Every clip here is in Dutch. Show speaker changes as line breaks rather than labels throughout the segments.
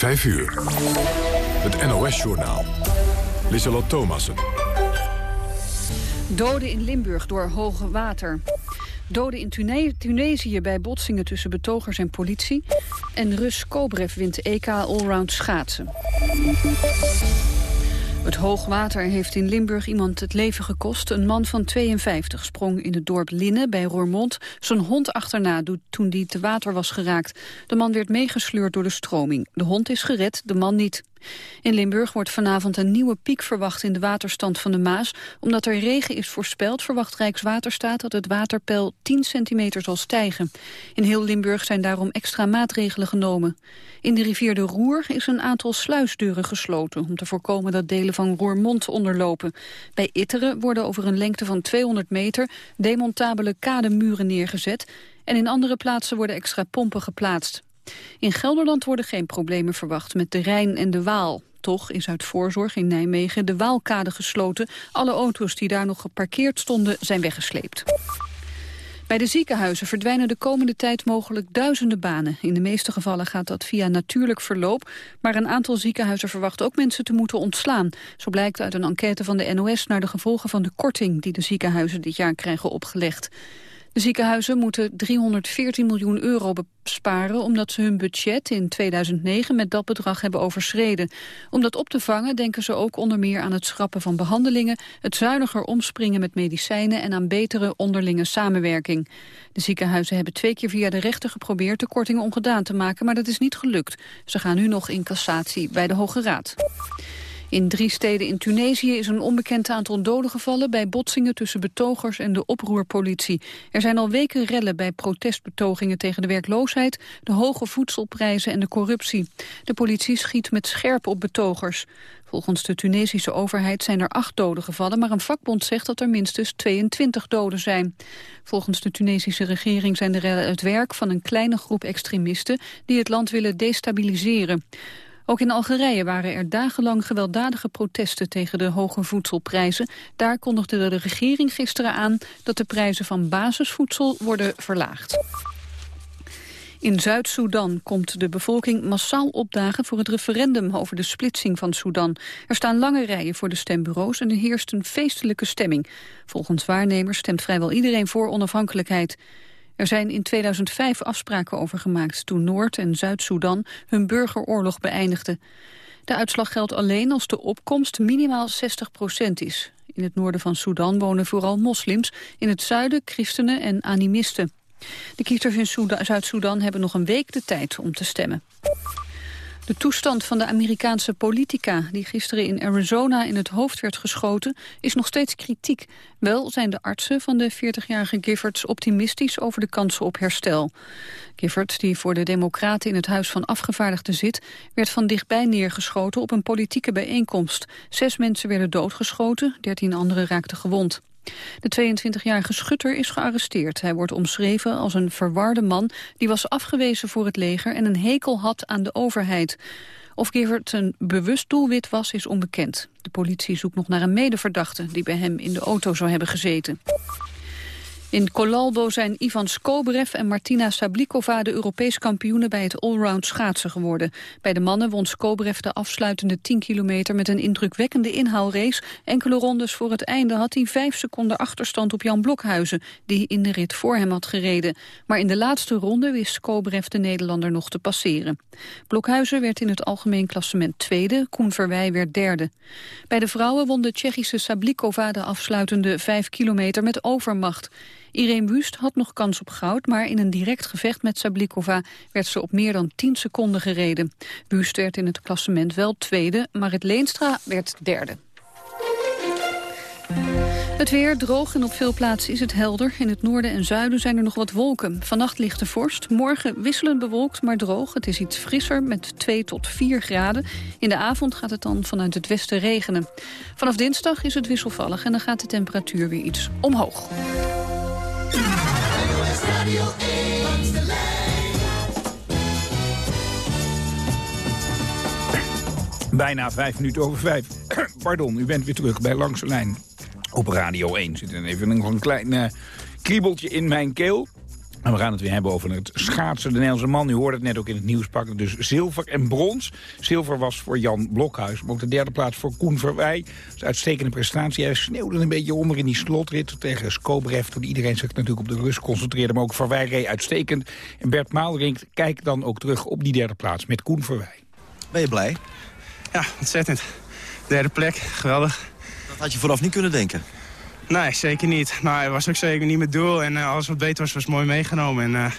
5 uur. Het NOS-journaal. Lieselot Thomassen.
Doden in Limburg door hoge water. Doden in Tunesië bij botsingen tussen betogers en politie. En Rus Kobrev wint EK Allround schaatsen. Het hoogwater heeft in Limburg iemand het leven gekost. Een man van 52 sprong in het dorp Linnen bij Roermond zijn hond achterna toen die te water was geraakt. De man werd meegesleurd door de stroming. De hond is gered, de man niet. In Limburg wordt vanavond een nieuwe piek verwacht in de waterstand van de Maas. Omdat er regen is voorspeld, verwacht Rijkswaterstaat dat het waterpeil 10 centimeter zal stijgen. In heel Limburg zijn daarom extra maatregelen genomen. In de rivier de Roer is een aantal sluisdeuren gesloten... om te voorkomen dat delen van Roermond onderlopen. Bij Itteren worden over een lengte van 200 meter... demontabele kademuren neergezet... en in andere plaatsen worden extra pompen geplaatst. In Gelderland worden geen problemen verwacht met de Rijn en de Waal. Toch is uit voorzorg in Nijmegen de Waalkade gesloten. Alle auto's die daar nog geparkeerd stonden zijn weggesleept. Bij de ziekenhuizen verdwijnen de komende tijd mogelijk duizenden banen. In de meeste gevallen gaat dat via natuurlijk verloop. Maar een aantal ziekenhuizen verwacht ook mensen te moeten ontslaan. Zo blijkt uit een enquête van de NOS naar de gevolgen van de korting... die de ziekenhuizen dit jaar krijgen opgelegd. De ziekenhuizen moeten 314 miljoen euro besparen... omdat ze hun budget in 2009 met dat bedrag hebben overschreden. Om dat op te vangen denken ze ook onder meer aan het schrappen van behandelingen... het zuiniger omspringen met medicijnen... en aan betere onderlinge samenwerking. De ziekenhuizen hebben twee keer via de rechter geprobeerd... de kortingen ongedaan te maken, maar dat is niet gelukt. Ze gaan nu nog in cassatie bij de Hoge Raad. In drie steden in Tunesië is een onbekend aantal doden gevallen... bij botsingen tussen betogers en de oproerpolitie. Er zijn al weken rellen bij protestbetogingen tegen de werkloosheid... de hoge voedselprijzen en de corruptie. De politie schiet met scherp op betogers. Volgens de Tunesische overheid zijn er acht doden gevallen... maar een vakbond zegt dat er minstens 22 doden zijn. Volgens de Tunesische regering zijn de rellen het werk van een kleine groep extremisten... die het land willen destabiliseren. Ook in Algerije waren er dagenlang gewelddadige protesten tegen de hoge voedselprijzen. Daar kondigde de regering gisteren aan dat de prijzen van basisvoedsel worden verlaagd. In Zuid-Soedan komt de bevolking massaal opdagen voor het referendum over de splitsing van Soedan. Er staan lange rijen voor de stembureaus en er heerst een feestelijke stemming. Volgens waarnemers stemt vrijwel iedereen voor onafhankelijkheid. Er zijn in 2005 afspraken over gemaakt toen Noord- en Zuid-Soedan hun burgeroorlog beëindigden. De uitslag geldt alleen als de opkomst minimaal 60 procent is. In het noorden van Soedan wonen vooral moslims, in het zuiden christenen en animisten. De kiezers in Zuid-Soedan hebben nog een week de tijd om te stemmen. De toestand van de Amerikaanse politica die gisteren in Arizona in het hoofd werd geschoten is nog steeds kritiek. Wel zijn de artsen van de 40-jarige Giffords optimistisch over de kansen op herstel. Giffords, die voor de Democraten in het Huis van Afgevaardigden zit, werd van dichtbij neergeschoten op een politieke bijeenkomst. Zes mensen werden doodgeschoten, dertien anderen raakten gewond. De 22-jarige schutter is gearresteerd. Hij wordt omschreven als een verwarde man die was afgewezen voor het leger en een hekel had aan de overheid. Of Givert een bewust doelwit was, is onbekend. De politie zoekt nog naar een medeverdachte die bij hem in de auto zou hebben gezeten. In Colalbo zijn Ivan Skobrev en Martina Sablikova de Europees kampioenen bij het allround schaatsen geworden. Bij de mannen won Skobrev de afsluitende 10 kilometer met een indrukwekkende inhaalrace. Enkele rondes voor het einde had hij vijf seconden achterstand op Jan Blokhuizen, die in de rit voor hem had gereden. Maar in de laatste ronde wist Skobrev de Nederlander nog te passeren. Blokhuizen werd in het algemeen klassement tweede, Koen Verwij werd derde. Bij de vrouwen won de Tsjechische Sablikova de afsluitende 5 kilometer met overmacht. Irene Wust had nog kans op goud, maar in een direct gevecht met Sablikova werd ze op meer dan 10 seconden gereden. Wust werd in het klassement wel tweede, maar het Leenstra werd derde. Het weer droog en op veel plaatsen is het helder. In het noorden en zuiden zijn er nog wat wolken. Vannacht ligt de vorst. Morgen wisselend bewolkt, maar droog. Het is iets frisser met 2 tot 4 graden. In de avond gaat het dan vanuit het westen regenen. Vanaf dinsdag is het wisselvallig en dan gaat de temperatuur weer iets omhoog.
Bijna vijf minuten over vijf. Pardon, u bent weer terug bij Langs de Lijn op Radio 1. Zit er even een, een klein uh, kriebeltje in mijn keel. En we gaan het weer hebben over het schaatsen. De Nederlandse man, u hoorde het net ook in het nieuws pakken. Dus zilver en brons. Zilver was voor Jan Blokhuis. Maar ook de derde plaats voor Koen Verwij. Dat is uitstekende prestatie. Hij sneeuwde een beetje onder in die slotrit tegen Skobrev. Toen iedereen zich natuurlijk op de rust concentreerde. Maar ook Verwij reed uitstekend. En Bert Maalrink kijkt dan ook terug op die derde plaats met Koen Verwij.
Ben je blij?
Ja, ontzettend. Derde plek, geweldig.
Dat had je vooraf niet kunnen denken.
Nee, zeker niet. Nou, het was ook zeker niet mijn doel. En uh, alles wat beter was, was mooi meegenomen. En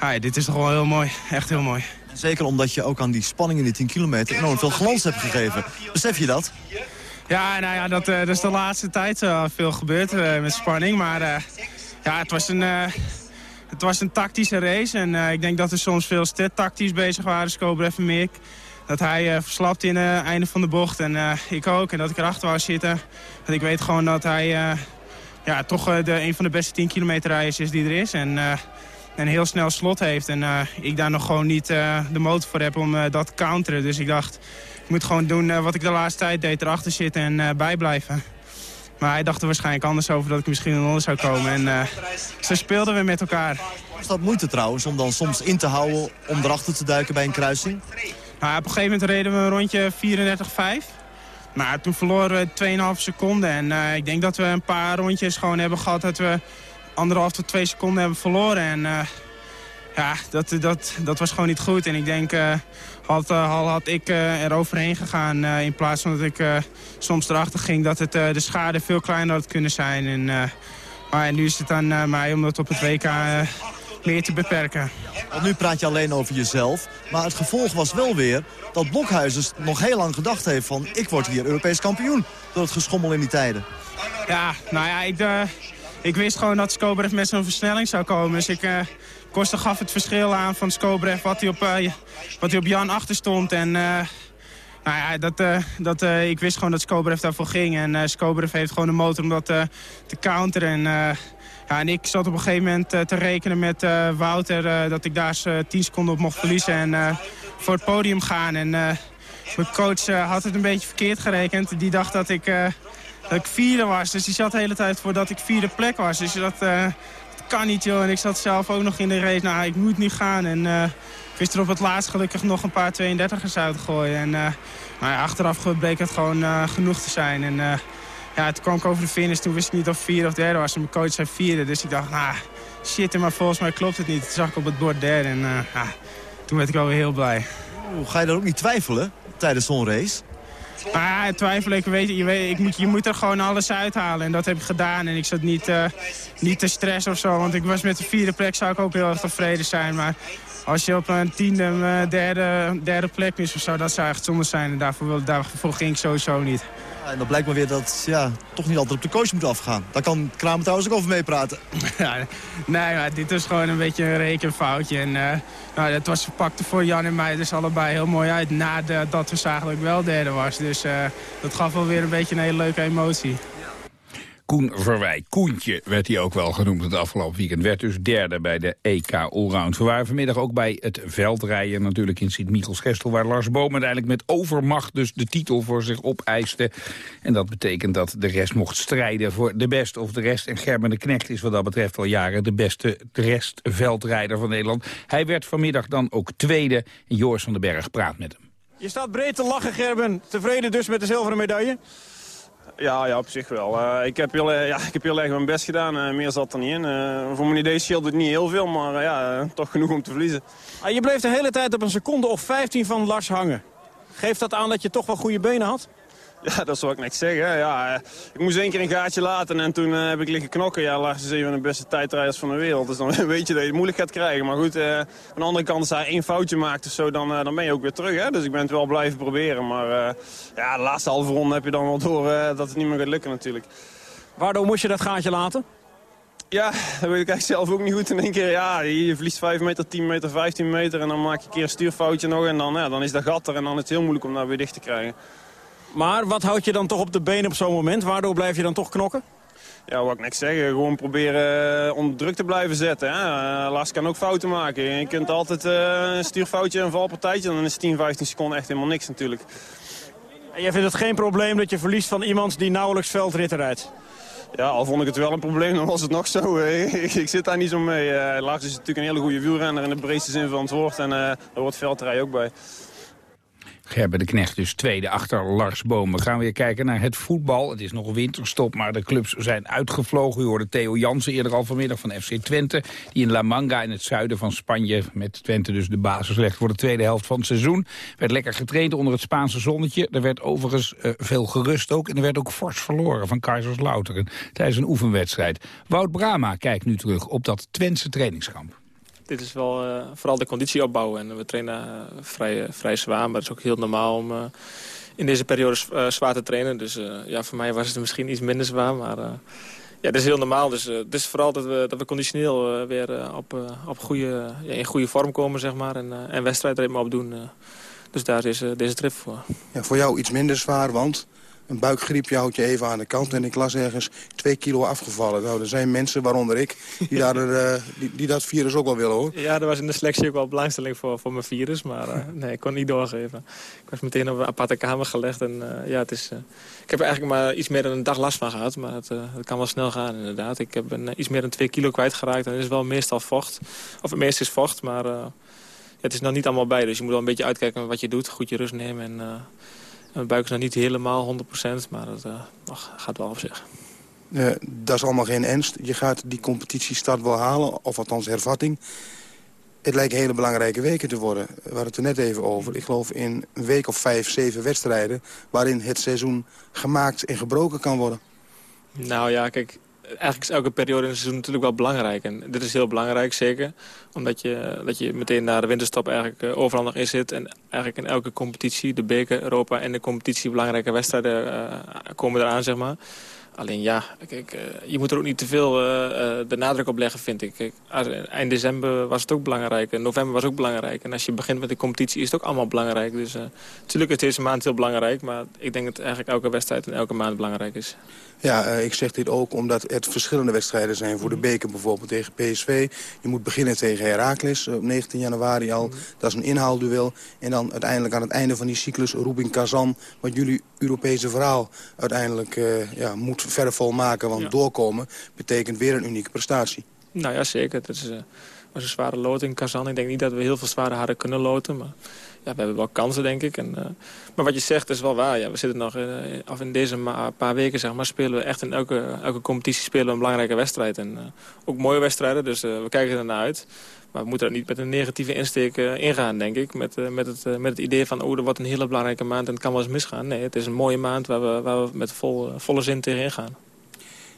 ja, dit is toch wel heel mooi. Echt heel mooi.
Zeker omdat je ook aan die spanning in die 10 kilometer enorm veel glans hebt gegeven. Besef je dat?
Ja, nou ja, dat, uh, dat is de laatste tijd veel gebeurd met spanning. Maar ja, het was een... het was een tactische race en ik denk dat we soms veel tactisch bezig waren, Skober even meer dat hij uh, verslapt in het einde van de bocht. En uh, ik ook. En dat ik erachter wou zitten. Want ik weet gewoon dat hij ja, toch de, een van de beste 10 kilometer rijders is die er is. En een heel snel slot heeft. En ik daar nog gewoon niet de motor voor heb om dat te counteren. Dus ik dacht, ik moet gewoon doen wat ik de laatste tijd deed. Erachter zitten en bijblijven. Maar hij dacht er waarschijnlijk anders over dat ik misschien onder zou komen. En zo speelden we met elkaar.
Was dat moeite trouwens om dan soms in te houden om erachter te duiken bij een kruising?
Op een gegeven moment reden we een rondje 34,5. Maar toen verloren we 2,5 seconden. En uh, ik denk dat we een paar rondjes gewoon hebben gehad dat we anderhalf tot twee seconden hebben verloren. En uh, ja, dat, dat, dat was gewoon niet goed. En ik denk, uh, had, al had ik er overheen gegaan in plaats van dat ik soms erachter ging... dat het, de schade veel kleiner had kunnen zijn. En, maar nu is het aan mij om dat op het WK meer te beperken.
Want nu praat je alleen over jezelf. Maar het gevolg was wel weer dat Blokhuizers nog heel lang gedacht heeft van... ik word hier Europees kampioen door het geschommel in die tijden.
Ja, nou ja, ik, uh, ik wist gewoon dat Skobrev met zo'n versnelling zou komen. Dus ik... Uh, Koster gaf het verschil aan van Skobrev, wat hij op, uh, wat hij op Jan achter stond. En nou ja, dat, dat, ik wist gewoon dat Skobrev daarvoor ging. En uh, Skobrev heeft gewoon de motor om dat te counteren. En en ik zat op een gegeven moment uh, te rekenen met uh, Wouter uh, dat ik daar 10 seconden op mocht verliezen en voor het podium gaan. En mijn coach had het een beetje verkeerd gerekend. Die dacht dat ik, dat ik vierde was. Dus die zat de hele tijd voor dat ik vierde plek was. Dus dat, kan niet joh. En ik zat zelf ook nog in de race. Nou, ik moet nu gaan. En ik wist er op het laatst gelukkig nog een paar 32ers uit te gooien. En nou ja, achteraf bleek het gewoon genoeg te zijn. En, ja, toen kwam ik over de finish. Toen wist ik niet of vierde of derde was. En mijn coach zei vierde. Dus ik dacht, nou, shit, maar volgens mij klopt het niet. Toen zag ik op het bord derde. En uh, ja, toen werd ik wel weer heel blij.
Oeh, ga je dan ook niet twijfelen tijdens zo'n race?
Maar ja, twijfelen, ik weet, je, weet, ik moet, je moet er gewoon alles uithalen. En dat heb ik gedaan. En ik zat niet, uh, niet te stress of zo. Want ik was met de vierde plek, zou ik ook heel erg tevreden zijn. Maar als je op een tiende, uh, derde, derde plek mis of zo, dat zou echt zonde zijn. En daarvoor, daarvoor ging ik sowieso niet
en dan blijkt maar weer dat ja, toch niet altijd op de coach moet afgaan. Daar kan Kramer trouwens ook over meepraten.
Ja, nee, maar dit is gewoon een beetje een rekenfoutje. En uh, nou, dat was verpakt voor Jan en mij dus allebei heel mooi uit. Nadat we dat ik wel derde was. Dus uh, dat gaf wel weer een beetje een hele leuke emotie.
Koen Verwij. Koentje werd hij ook wel genoemd het afgelopen weekend. Werd dus derde bij de EK Allround. We waren vanmiddag ook bij het veldrijden natuurlijk in Sint-Michels-Gestel... waar Lars Boom uiteindelijk met overmacht dus de titel voor zich opeiste. En dat betekent dat de rest mocht strijden voor de best of de rest. En Gerben de Knecht is wat dat betreft al jaren de beste restveldrijder van Nederland. Hij werd vanmiddag dan ook tweede. En van den Berg praat met hem.
Je staat breed te lachen, Gerben. Tevreden dus met de zilveren medaille?
Ja, ja, op zich wel. Uh, ik, heb heel, ja, ik heb heel erg mijn best gedaan. Uh, meer zat er niet in. Voor mijn idee scheelde het niet heel veel, maar ja, toch genoeg om te verliezen.
Ah, je bleef de hele tijd op een seconde of 15 van Lars hangen. Geeft dat aan dat je toch wel goede benen had?
Ja, dat zou ik niks zeggen. Ja, ik moest één keer een gaatje laten en toen heb ik liggen knokken. Ja, Lars is een van de beste tijdrijders van de wereld. Dus dan weet je dat je het moeilijk gaat krijgen. Maar goed, aan de andere kant, als hij één foutje maakt of zo, dan, dan ben je ook weer terug. Hè? Dus ik ben het wel blijven proberen. Maar ja, de laatste halve ronde heb je dan wel door dat het niet meer gaat lukken natuurlijk.
Waardoor moest je dat gaatje laten?
Ja, dat weet ik eigenlijk zelf ook niet goed. In één keer, ja, je verliest 5 meter, 10 meter, 15 meter... en dan maak je een keer een stuurfoutje nog en dan, ja, dan is dat gat er... en dan is het heel moeilijk om daar weer dicht te krijgen.
Maar wat houdt je dan toch op de been op zo'n moment? Waardoor blijf je dan toch knokken?
Ja, wat ik niks zeggen. Gewoon proberen uh, onder druk te blijven zetten. Hè. Uh, Lars kan ook fouten maken. Je kunt altijd uh, een stuurfoutje en een valpartijtje... dan is 10, 15 seconden echt helemaal niks natuurlijk.
En jij vindt het geen probleem dat je verliest van iemand die nauwelijks veldritten rijdt?
Ja, al vond ik het wel een probleem, dan was het nog zo. ik, zit daar niet zo mee. Lars is natuurlijk een hele goede wielrenner in de breedste zin van het woord. En daar hoort veldrij ook bij.
Gerben de Knecht dus tweede achter Lars Boom. We gaan weer kijken naar het voetbal. Het is nog winterstop, maar de clubs zijn uitgevlogen. U hoorde Theo Jansen eerder al vanmiddag van FC Twente... die in La Manga in het zuiden van Spanje met Twente dus de basis legt... voor de tweede helft van het seizoen. Werd lekker getraind onder het Spaanse zonnetje. Er werd overigens uh, veel gerust ook. En er werd ook fors verloren van Kaiserslauteren tijdens een oefenwedstrijd. Wout Brama kijkt nu terug op dat Twentse trainingskamp
dit is wel uh, vooral de conditie opbouwen. En we trainen uh, vrij, vrij zwaar, maar het is ook heel normaal om uh, in deze periode zwaar te trainen. Dus ja, voor mij was het misschien iets minder zwaar, maar ja, dat is heel normaal. Dus het is vooral dat we, dat we conditioneel weer op, op goede, ja, in goede vorm komen, zeg maar. En, en wedstrijdritme opdoen. dus daar is deze trip voor.
Ja, voor jou iets minder zwaar, want een buikgriepje houdt je even aan de kant. En ik las ergens twee kilo afgevallen. Nou, er zijn mensen, waaronder ik, die, daar, uh, die, die, dat virus ook wel willen, hoor.
Ja, er was in de selectie ook wel belangstelling voor, voor mijn virus. Maar uh, nee, ik kon niet doorgeven. Ik was meteen op een aparte kamer gelegd. En uh, ja, het is... ik heb er eigenlijk maar iets meer dan een dag last van gehad. Maar het, het kan wel snel gaan, inderdaad. Ik heb een, iets meer dan twee kilo kwijtgeraakt. En het is wel meestal vocht. Of het meeste is vocht, maar... het is nog niet allemaal bij, dus je moet wel een beetje uitkijken wat je doet. Goed je rust nemen en mijn buik is nog niet helemaal 100%, maar dat uh, gaat wel op zich.
Uh, dat is allemaal geen ernst. Je gaat die competitiestart wel halen, of althans hervatting. Het lijkt hele belangrijke weken te worden. We hadden het er net even over. Ik geloof in een week of vijf, zeven wedstrijden... waarin het seizoen gemaakt en gebroken kan worden.
Nou ja, kijk, eigenlijk is elke periode in het seizoen natuurlijk wel belangrijk. En dit is heel belangrijk, zeker. Omdat je, dat je meteen na de winterstop eigenlijk uh, overal nog in zit. En eigenlijk in elke competitie, de beker, Europa en de competitie... belangrijke wedstrijden uh, komen eraan, zeg maar. Alleen ja, kijk, je moet er ook niet te veel de nadruk op leggen, vind ik. Eind december was het ook belangrijk. En november was ook belangrijk. En als je begint met de competitie is het ook allemaal belangrijk. Dus natuurlijk is deze maand heel belangrijk. Maar ik denk dat eigenlijk elke wedstrijd en elke maand belangrijk is.
Ja, uh, ik zeg dit ook omdat het verschillende wedstrijden zijn. Voor de mhm. beker bijvoorbeeld tegen PSV. Je moet beginnen tegen Heracles op 19 januari al. Mhm. Dat is een inhaalduel. En dan uiteindelijk aan het einde van die cyclus Rubin Kazan. Wat jullie Europese verhaal uiteindelijk uh, ja, moet verder volmaken. Want doorkomen betekent weer een unieke prestatie.
Nou ja, zeker. Het is, uh, was een zware loting in Kazan. Ik denk niet dat we heel veel zware hadden kunnen loten. Maar ja, we hebben wel kansen, denk ik. En, uh, maar wat je zegt is wel waar. Ja, we zitten nog in, uh, of in deze paar weken zeg maar, spelen we echt in elke, elke competitie spelen we een belangrijke wedstrijd. En uh, ook mooie wedstrijden, dus we kijken er naar uit. Maar we moeten er niet met een negatieve insteek ingaan, denk ik. Met, met, het, met het idee van, oh, wordt een hele belangrijke maand en het kan wel eens misgaan. Nee, het is een mooie maand waar we, waar we met vol, volle zin tegenin gaan.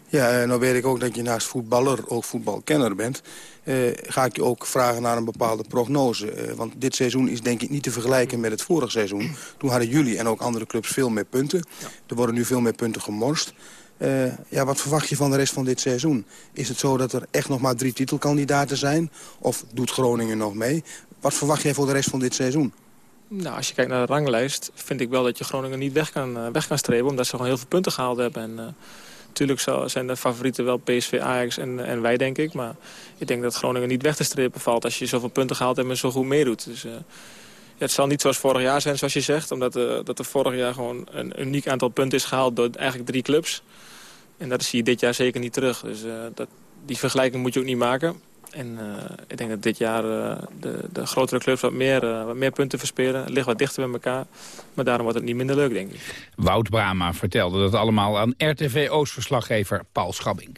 Ja, nou weet ik ook dat je naast voetballer ook voetbalkenner bent. Uh, ga ik je ook vragen naar een bepaalde prognose. Uh, want dit seizoen is denk ik niet te vergelijken met het vorige seizoen. Toen hadden jullie en ook andere clubs veel meer punten. Er worden nu veel meer punten gemorst. Uh, ja, wat verwacht je van de rest van dit seizoen? Is het zo dat er echt nog maar drie titelkandidaten zijn? Of doet Groningen nog mee? Wat verwacht jij voor de rest van dit seizoen?
Nou, als je kijkt naar de ranglijst, vind ik wel dat je Groningen niet weg kan, weg kan streven. Omdat ze gewoon heel veel punten gehaald hebben. En, Natuurlijk zijn de favorieten wel PSV, Ajax en, en wij, denk ik. Maar ik denk dat Groningen niet weg te strepen valt... als je zoveel punten gehaald hebt en zo goed meedoet. Dus, ja, het zal niet zoals vorig jaar zijn, zoals je zegt. Omdat uh, dat er vorig jaar gewoon een uniek aantal punten is gehaald... door eigenlijk drie clubs. En dat zie je dit jaar zeker niet terug. Dus uh, dat, die vergelijking moet je ook niet maken. En uh, ik denk dat dit jaar uh, de, de, grotere clubs wat meer, uh, wat meer punten verspelen. Het ligt wat dichter bij elkaar. Maar daarom wordt het niet minder leuk, denk ik.
Wout Brama vertelde dat allemaal aan RTV Oost-verslaggever Paul Schabbing.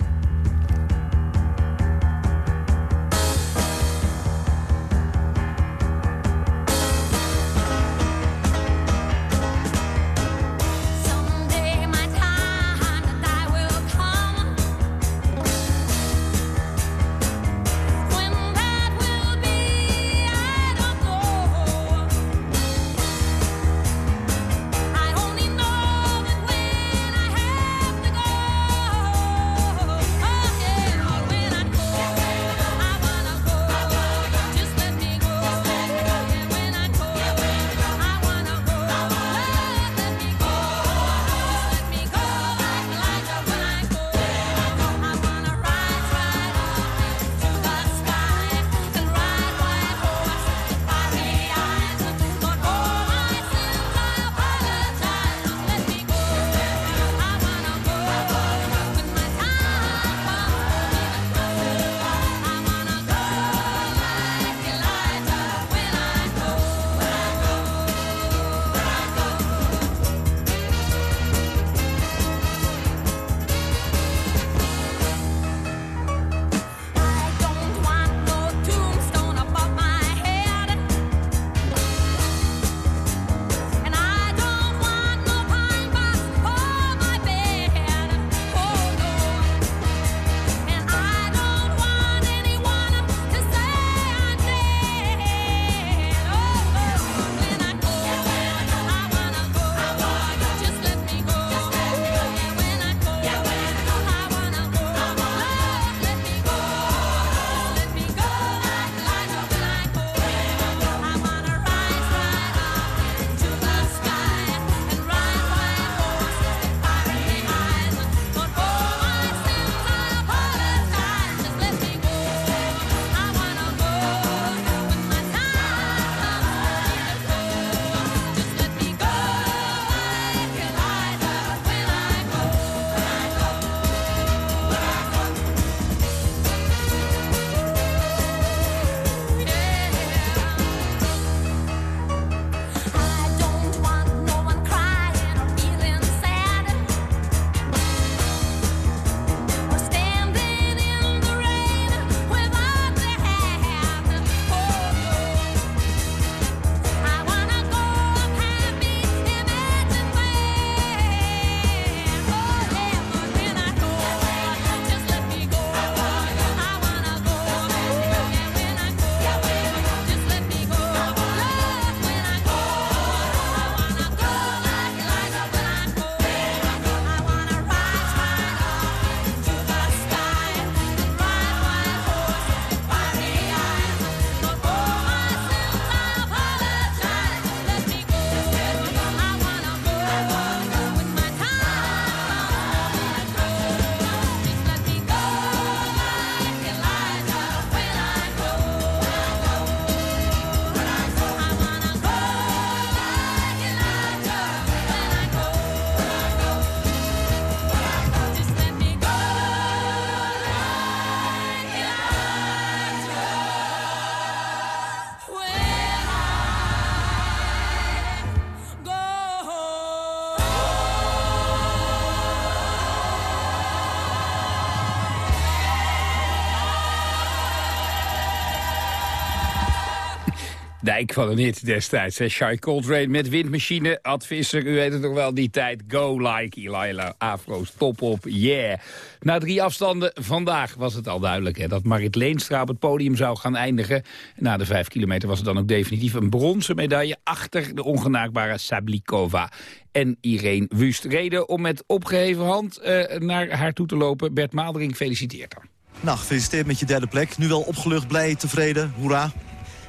Dijk van een hit destijds. Shai Coltrane met windmachine. Advisser, u weet het nog wel, die tijd. Go like Elila Afro's, top op, yeah. Na drie afstanden vandaag was het al duidelijk... Hè, dat Marit Leenstra op het podium zou gaan eindigen. Na de vijf kilometer was het dan ook definitief een bronzen medaille... achter de ongenaakbare Sablikova en Irene Wust. Reden om met opgeheven hand uh, naar haar toe te lopen. Bert Maalderink feliciteert haar.
Nou, gefeliciteerd met je derde plek. Nu wel opgelucht, blij, tevreden, hoera.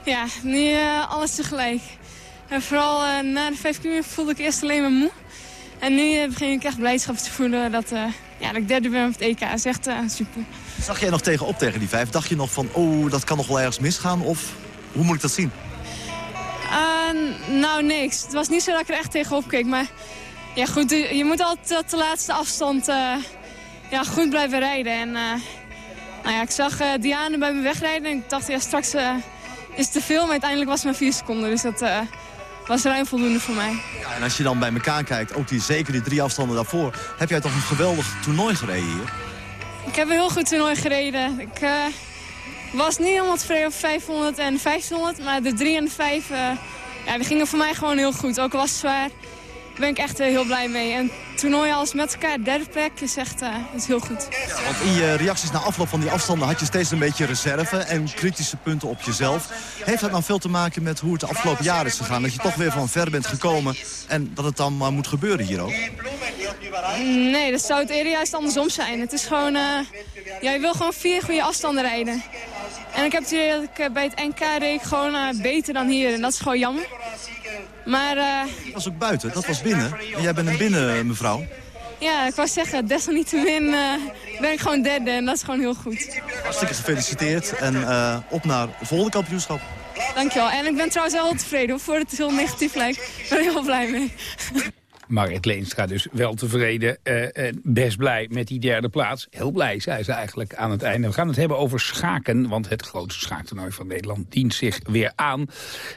Ja, nu uh, alles tegelijk. En vooral uh, na de vijf kilometer voelde ik eerst alleen maar moe. En nu begin ik echt blijdschap te voelen dat, ja, dat ik derde ben op het EK. Dat is echt super.
Zag jij nog tegenop tegen die vijf? Dacht je nog van, oh, dat kan nog wel ergens misgaan? Of hoe moet ik dat zien?
nou, niks. Het was niet zo dat ik er echt tegenop keek. Maar ja, goed, je moet altijd tot de laatste afstand ja, goed blijven rijden. En nou ja, ik zag Diane bij me wegrijden en ik dacht, ja, straks is te veel. Maar uiteindelijk was het maar vier seconden. Dus dat uh, was ruim voldoende voor mij.
Ja, en als je dan bij elkaar kijkt, ook die, zeker die drie afstanden daarvoor... heb jij toch een geweldig toernooi gereden hier?
Ik heb een heel goed toernooi gereden. Ik uh, was niet helemaal tevreden op 500 en 1500. Maar de 3 en de 5 uh, ja, die gingen voor mij gewoon heel goed. Ook al was het zwaar ben ik echt heel blij mee. En toernooi als met elkaar, derde plek, is echt uh, is heel goed.
Ja, want in je reacties na afloop van die afstanden had je steeds een beetje reserve en kritische punten op jezelf. Heeft dat nou veel te maken met hoe het de afgelopen jaar is gegaan? Dat je toch weer van ver bent gekomen en dat het dan maar moet gebeuren hier ook?
Nee, dat zou het eerder juist andersom zijn. Het is gewoon, uh, ja, je wil gewoon vier goede afstanden rijden. En ik heb het idee dat ik eh, bij het NK reed gewoon uh, beter dan hier. En dat is gewoon jammer. Maar... Uh,
dat was ook buiten, dat was binnen. En jij bent een binnen mevrouw.
Ja, ik wou zeggen, desalniettemin uh, ben ik gewoon derde en dat is gewoon heel goed.
Hartstikke gefeliciteerd en uh, op naar het volgende kampioenschap.
Dankjewel. En ik ben trouwens wel tevreden, voor het heel negatief lijkt. Ik ben er heel blij mee.
Marit Leenstra dus wel tevreden uh, best blij met die derde plaats. Heel blij, zei ze eigenlijk aan het einde. We gaan het hebben over schaken, want het grootste schaaktoernooi van Nederland dient zich weer aan.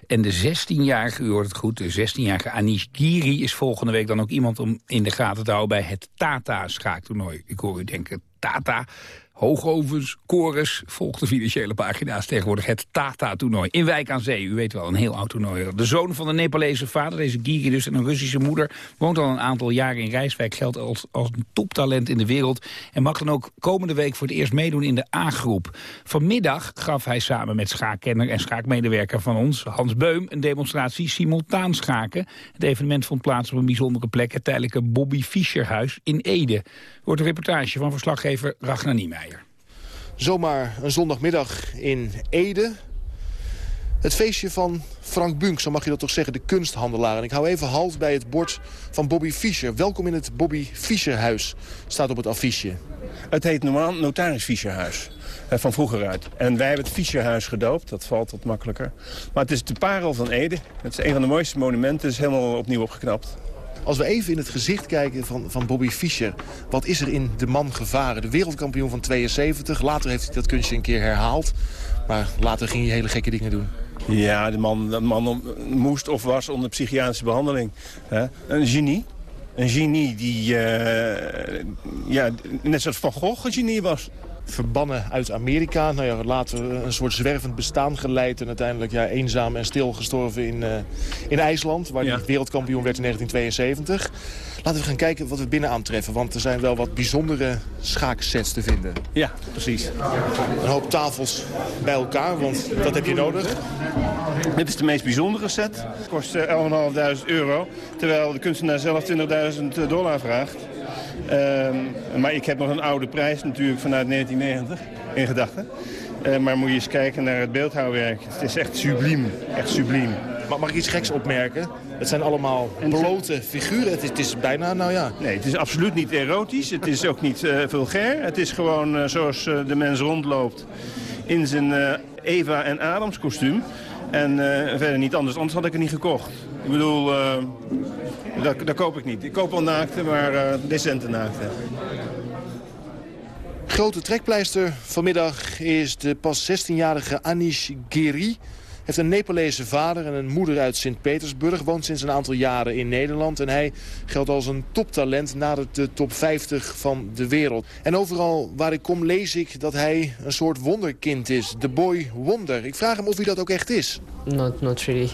En de 16-jarige, u hoort het goed, de 16-jarige Anish Giri is volgende week dan ook iemand om in de gaten te houden bij het Tata schaaktoernooi. Ik hoor u denken, Tata, Hoogovens, Chorus, volgt de financiële pagina's tegenwoordig het Tata-toernooi. In Wijk aan Zee, u weet wel, een heel oud toernooi. De zoon van een Nepalese vader, deze Giri dus, en een Russische moeder... woont al een aantal jaren in Rijswijk, geldt als, als een toptalent in de wereld... en mag dan ook komende week voor het eerst meedoen in de A-groep. Vanmiddag gaf hij samen met schaakkenner en schaakmedewerker van ons... Hans Beum, een demonstratie simultaan schaken. Het evenement vond plaats op een bijzondere plek... het tijdelijke Bobby Fischerhuis in Ede. Wordt een reportage van verslaggever Ragnar Niemeyer.
Zomaar een zondagmiddag in Ede. Het feestje van Frank Bunk, zo mag je dat toch zeggen, de kunsthandelaar. En ik hou even halt bij het bord van Bobby Fischer. Welkom in het Bobby Fischerhuis, staat op het affiche.
Het heet normaal Notaris Fischerhuis, van vroeger uit. En wij hebben het Fischerhuis gedoopt, dat valt wat makkelijker. Maar het is de parel van Ede. Het is een van de mooiste monumenten, het is helemaal opnieuw opgeknapt.
Als we even in het gezicht kijken van, van Bobby Fischer... wat is er in de man gevaren? De wereldkampioen van 72. Later heeft hij dat kunstje een keer herhaald. Maar later ging hij hele gekke dingen doen.
Ja, de man, de man moest of was onder psychiatrische behandeling. Een genie. Een genie die uh, ja, net zoals Van Gogh een genie was
verbannen uit Amerika. Nou ja, later een soort zwervend bestaan geleid. En uiteindelijk ja, eenzaam en stil gestorven in, uh, in IJsland. Waar hij wereldkampioen werd in 1972. Laten we gaan kijken wat we binnen aantreffen. Want er zijn wel wat bijzondere schaaksets te vinden.
Ja, precies.
Een hoop tafels bij elkaar, want dat heb je nodig.
Dit is de meest bijzondere set. Het kost 11.500 euro. Terwijl de kunstenaar zelf 20.000 dollar vraagt. Um, maar ik heb nog een oude prijs natuurlijk vanuit 1990 in gedachten. Uh, maar moet je eens kijken naar het beeldhouwwerk. Het is echt subliem. Echt subliem.
Mag ik iets geks opmerken? Het zijn allemaal blote figuren. Het is, het is, bijna, nou ja...
Nee, het is absoluut niet erotisch. Het is ook niet uh, vulgair. Het is gewoon uh, zoals de mens rondloopt in zijn Eva en Adams kostuum. En verder niet anders, anders had ik het niet gekocht. Ik bedoel, dat, dat koop ik niet. Ik koop wel naakte, maar uh, decente naakte.
Grote trekpleister vanmiddag is de pas 16-jarige Anish Giri. Heeft een Nepalese vader en een moeder uit Sint-Petersburg. Woont sinds een aantal jaren in Nederland. En hij geldt als een toptalent nadert de top 50 van de wereld. En overal waar ik kom lees ik dat hij een soort wonderkind is. De boy wonder. Ik vraag hem of hij dat ook echt is.
Not, not really.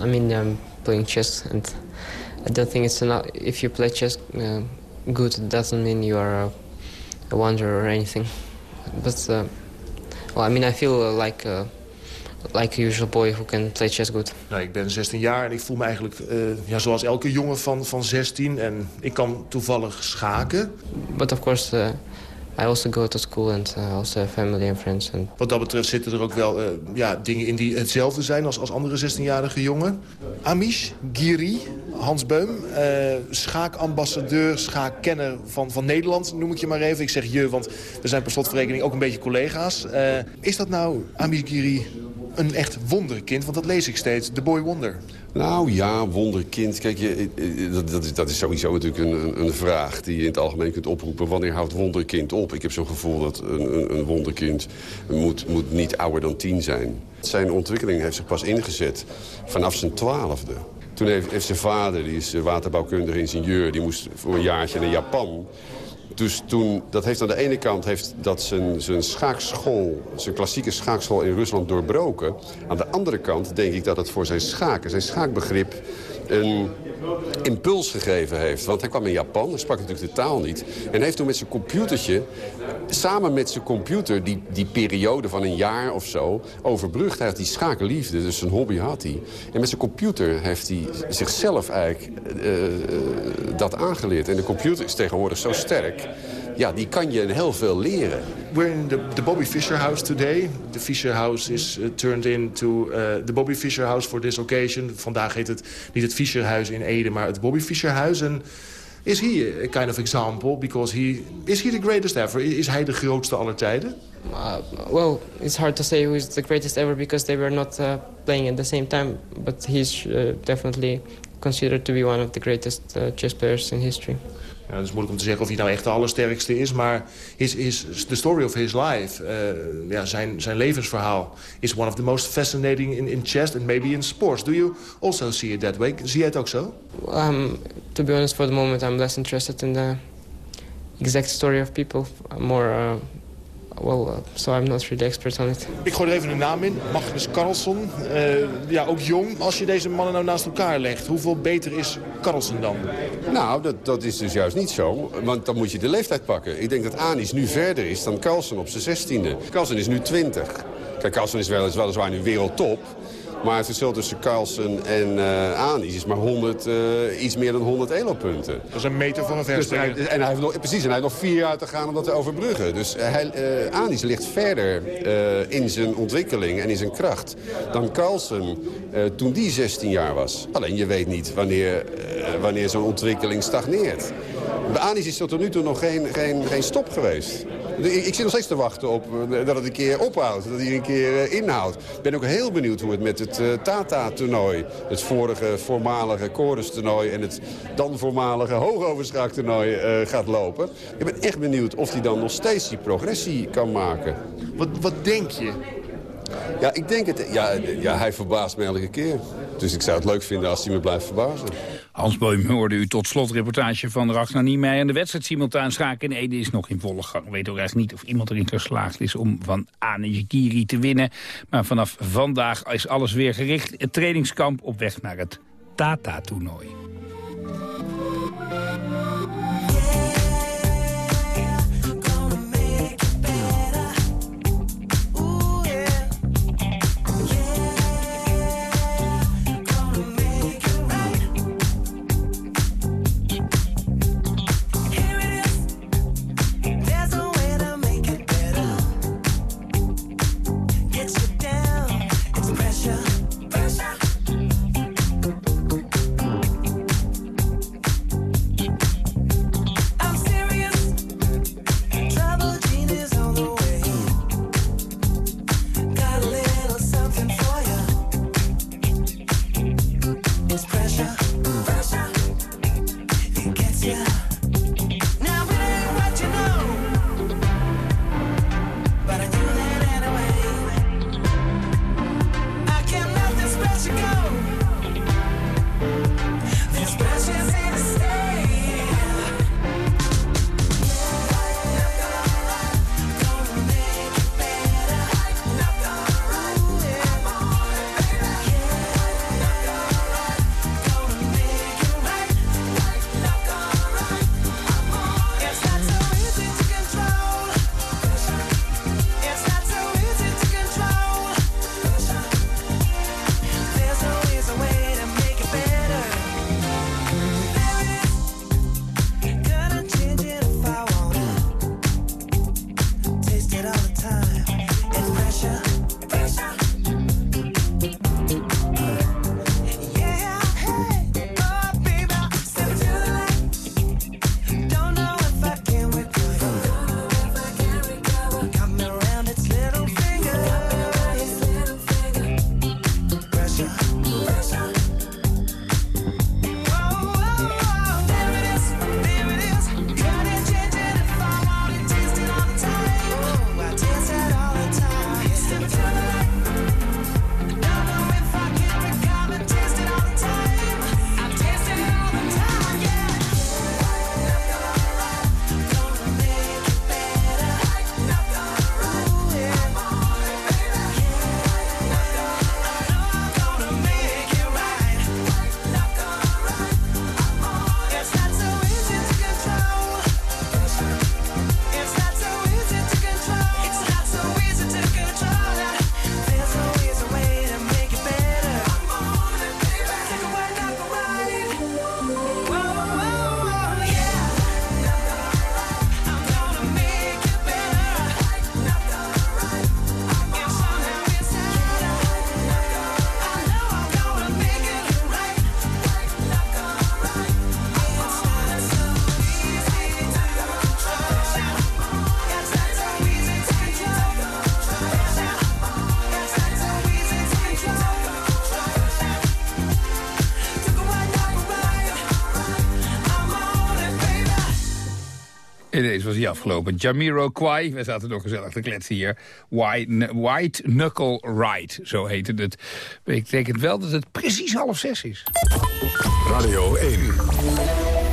I mean, I'm playing chess and I don't think it's enough. If you play chess uh, good, it doesn't mean you are a, a wonder or anything. But, uh, well, I mean, I feel like... Uh, like a usual boy who can play chess good.
Nou, ik ben 16 jaar en ik voel me eigenlijk uh, ja, zoals elke jongen van, van 16. En ik kan toevallig schaken.
But of course, uh, I also go to school and uh, also family and friends. And...
Wat dat betreft zitten er ook wel uh, ja, dingen in die hetzelfde zijn als, als andere 16-jarige jongen. Amish Giri, Hans Beum, uh, schaakambassadeur, schaakkenner van, van Nederland, noem ik je maar even. Ik zeg je, want we zijn per slotverrekening ook een beetje collega's. is dat nou, Amish Giri, een echt wonderkind? Want dat lees ik steeds, The Boy Wonder.
Nou ja, wonderkind. Kijk, je, dat, dat, is, dat is sowieso natuurlijk een, een, vraag die je in het algemeen kunt oproepen. Wanneer houdt wonderkind op? Ik heb zo'n gevoel dat een, een, wonderkind moet, moet niet ouder dan tien zijn. Zijn ontwikkeling heeft zich pas ingezet vanaf zijn twaalfde. Toen heeft, heeft zijn vader, die is waterbouwkundige ingenieur... die moest voor een jaartje naar Japan dus toen, dat heeft aan de ene kant heeft dat zijn, zijn schaakschool, zijn klassieke schaakschool in Rusland doorbroken. Aan de andere kant denk ik dat het voor zijn schaken, zijn schaakbegrip, een impuls gegeven heeft. Want hij kwam in Japan, hij sprak natuurlijk de taal niet. En heeft toen met zijn computertje, samen met zijn computer... die, die periode van een jaar of zo overbrugd. Hij had die schakenliefde, dus zijn hobby had hij. En met zijn computer heeft hij zichzelf eigenlijk uh, dat aangeleerd. En de computer is tegenwoordig zo sterk ja, die kan je heel veel leren.
We're in the, the Bobby Fischer House today. The Fischer House is uh, turned into uh, the Bobby Fischer House for this occasion. Vandaag heet het niet het Fischerhuis in Ede, maar het Bobby Fischer Huis. En is he a kind of example? Because he is he the greatest ever? Is hij de grootste aller tijden?
Uh, well, it's hard to say who is the greatest ever because they were not uh, playing at the same time. But he's uh, definitely considered to be one of the greatest uh, chess players in history.
Ja, het is moeilijk om te zeggen of hij nou echt de allersterkste is. Maar his, his, the story of his life, uh, ja, zijn, zijn levensverhaal... is one of the most fascinating in, in chess and maybe in sports. Do you also see it that way? Zie jij het ook zo?
Um, to be honest, for the moment I'm less interested in the exact story of people. more... Uh, well, uh, so I'm not really expert on it.
Ik gooi er even een naam in. Magnus Carlsen. Uh, ja, ook jong. Als je deze mannen nou naast elkaar legt, hoeveel beter is Carlsen dan?
Nou, dat, dat is dus juist niet zo. Want dan moet je de leeftijd pakken. Ik denk dat Anis nu verder is dan Carlsen op zijn zestiende. Carlsen is nu 20. Kijk, Carlsen is wel, weliswaar nu wereldtop. Maar het verschil tussen Carlsen en uh, Anis is maar 100, uh, iets meer dan 100 elo-punten.
Dat is een meter van een verspreiding.
Dus en hij heeft nog, precies, en hij heeft nog vier jaar te gaan om dat te overbruggen. Dus hij, uh, Anis ligt verder in zijn ontwikkeling en in zijn kracht dan Carlsen toen die 16 jaar was. Alleen je weet niet wanneer, wanneer zo'n ontwikkeling stagneert. Bij Anis is er tot nu toe nog geen, geen, geen stop geweest. Ik, ik zit nog steeds te wachten op dat het een keer ophoudt. Dat hij een keer inhoudt. Ik ben ook heel benieuwd hoe het met het Tata-toernooi... het vorige voormalige Chorus-toernooi... en het dan voormalige hoogoverschaak-toernooi gaat lopen. Ik ben echt benieuwd of hij dan nog steeds die progressie kan maken.
Wat, wat denk je?
Ja, ik denk het. Ja, ja, hij verbaast me elke keer. Dus ik zou het leuk vinden als hij me blijft verbazen.
Hans Boym hoorde u tot slot reportage van Ragnar Niemeyer. En de wedstrijd simultaan schaken in Ede is nog in volle gang. We weten ook eigenlijk niet of iemand erin geslaagd is om van Ane Kiri te winnen. Maar vanaf vandaag is alles weer gericht. Het trainingskamp op weg naar het Tata-toernooi. Afgelopen. Jamiro Kwai, we zaten nog gezellig te kletsen hier. White Knuckle Ride, zo heette het. Betekent wel dat het precies half zes is.
Radio 1,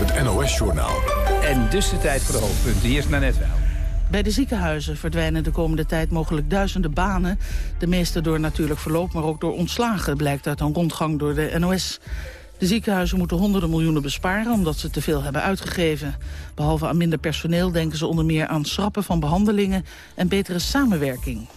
het NOS-journaal.
En dus de tijd voor de hoofdpunten. Hier is net wel.
Bij de ziekenhuizen verdwijnen de komende tijd mogelijk duizenden banen. De meeste door natuurlijk verloop, maar ook door ontslagen... blijkt uit een rondgang door de NOS. De ziekenhuizen moeten honderden miljoenen besparen omdat ze te veel hebben uitgegeven. Behalve aan minder personeel denken ze onder meer aan schrappen van behandelingen en betere samenwerking.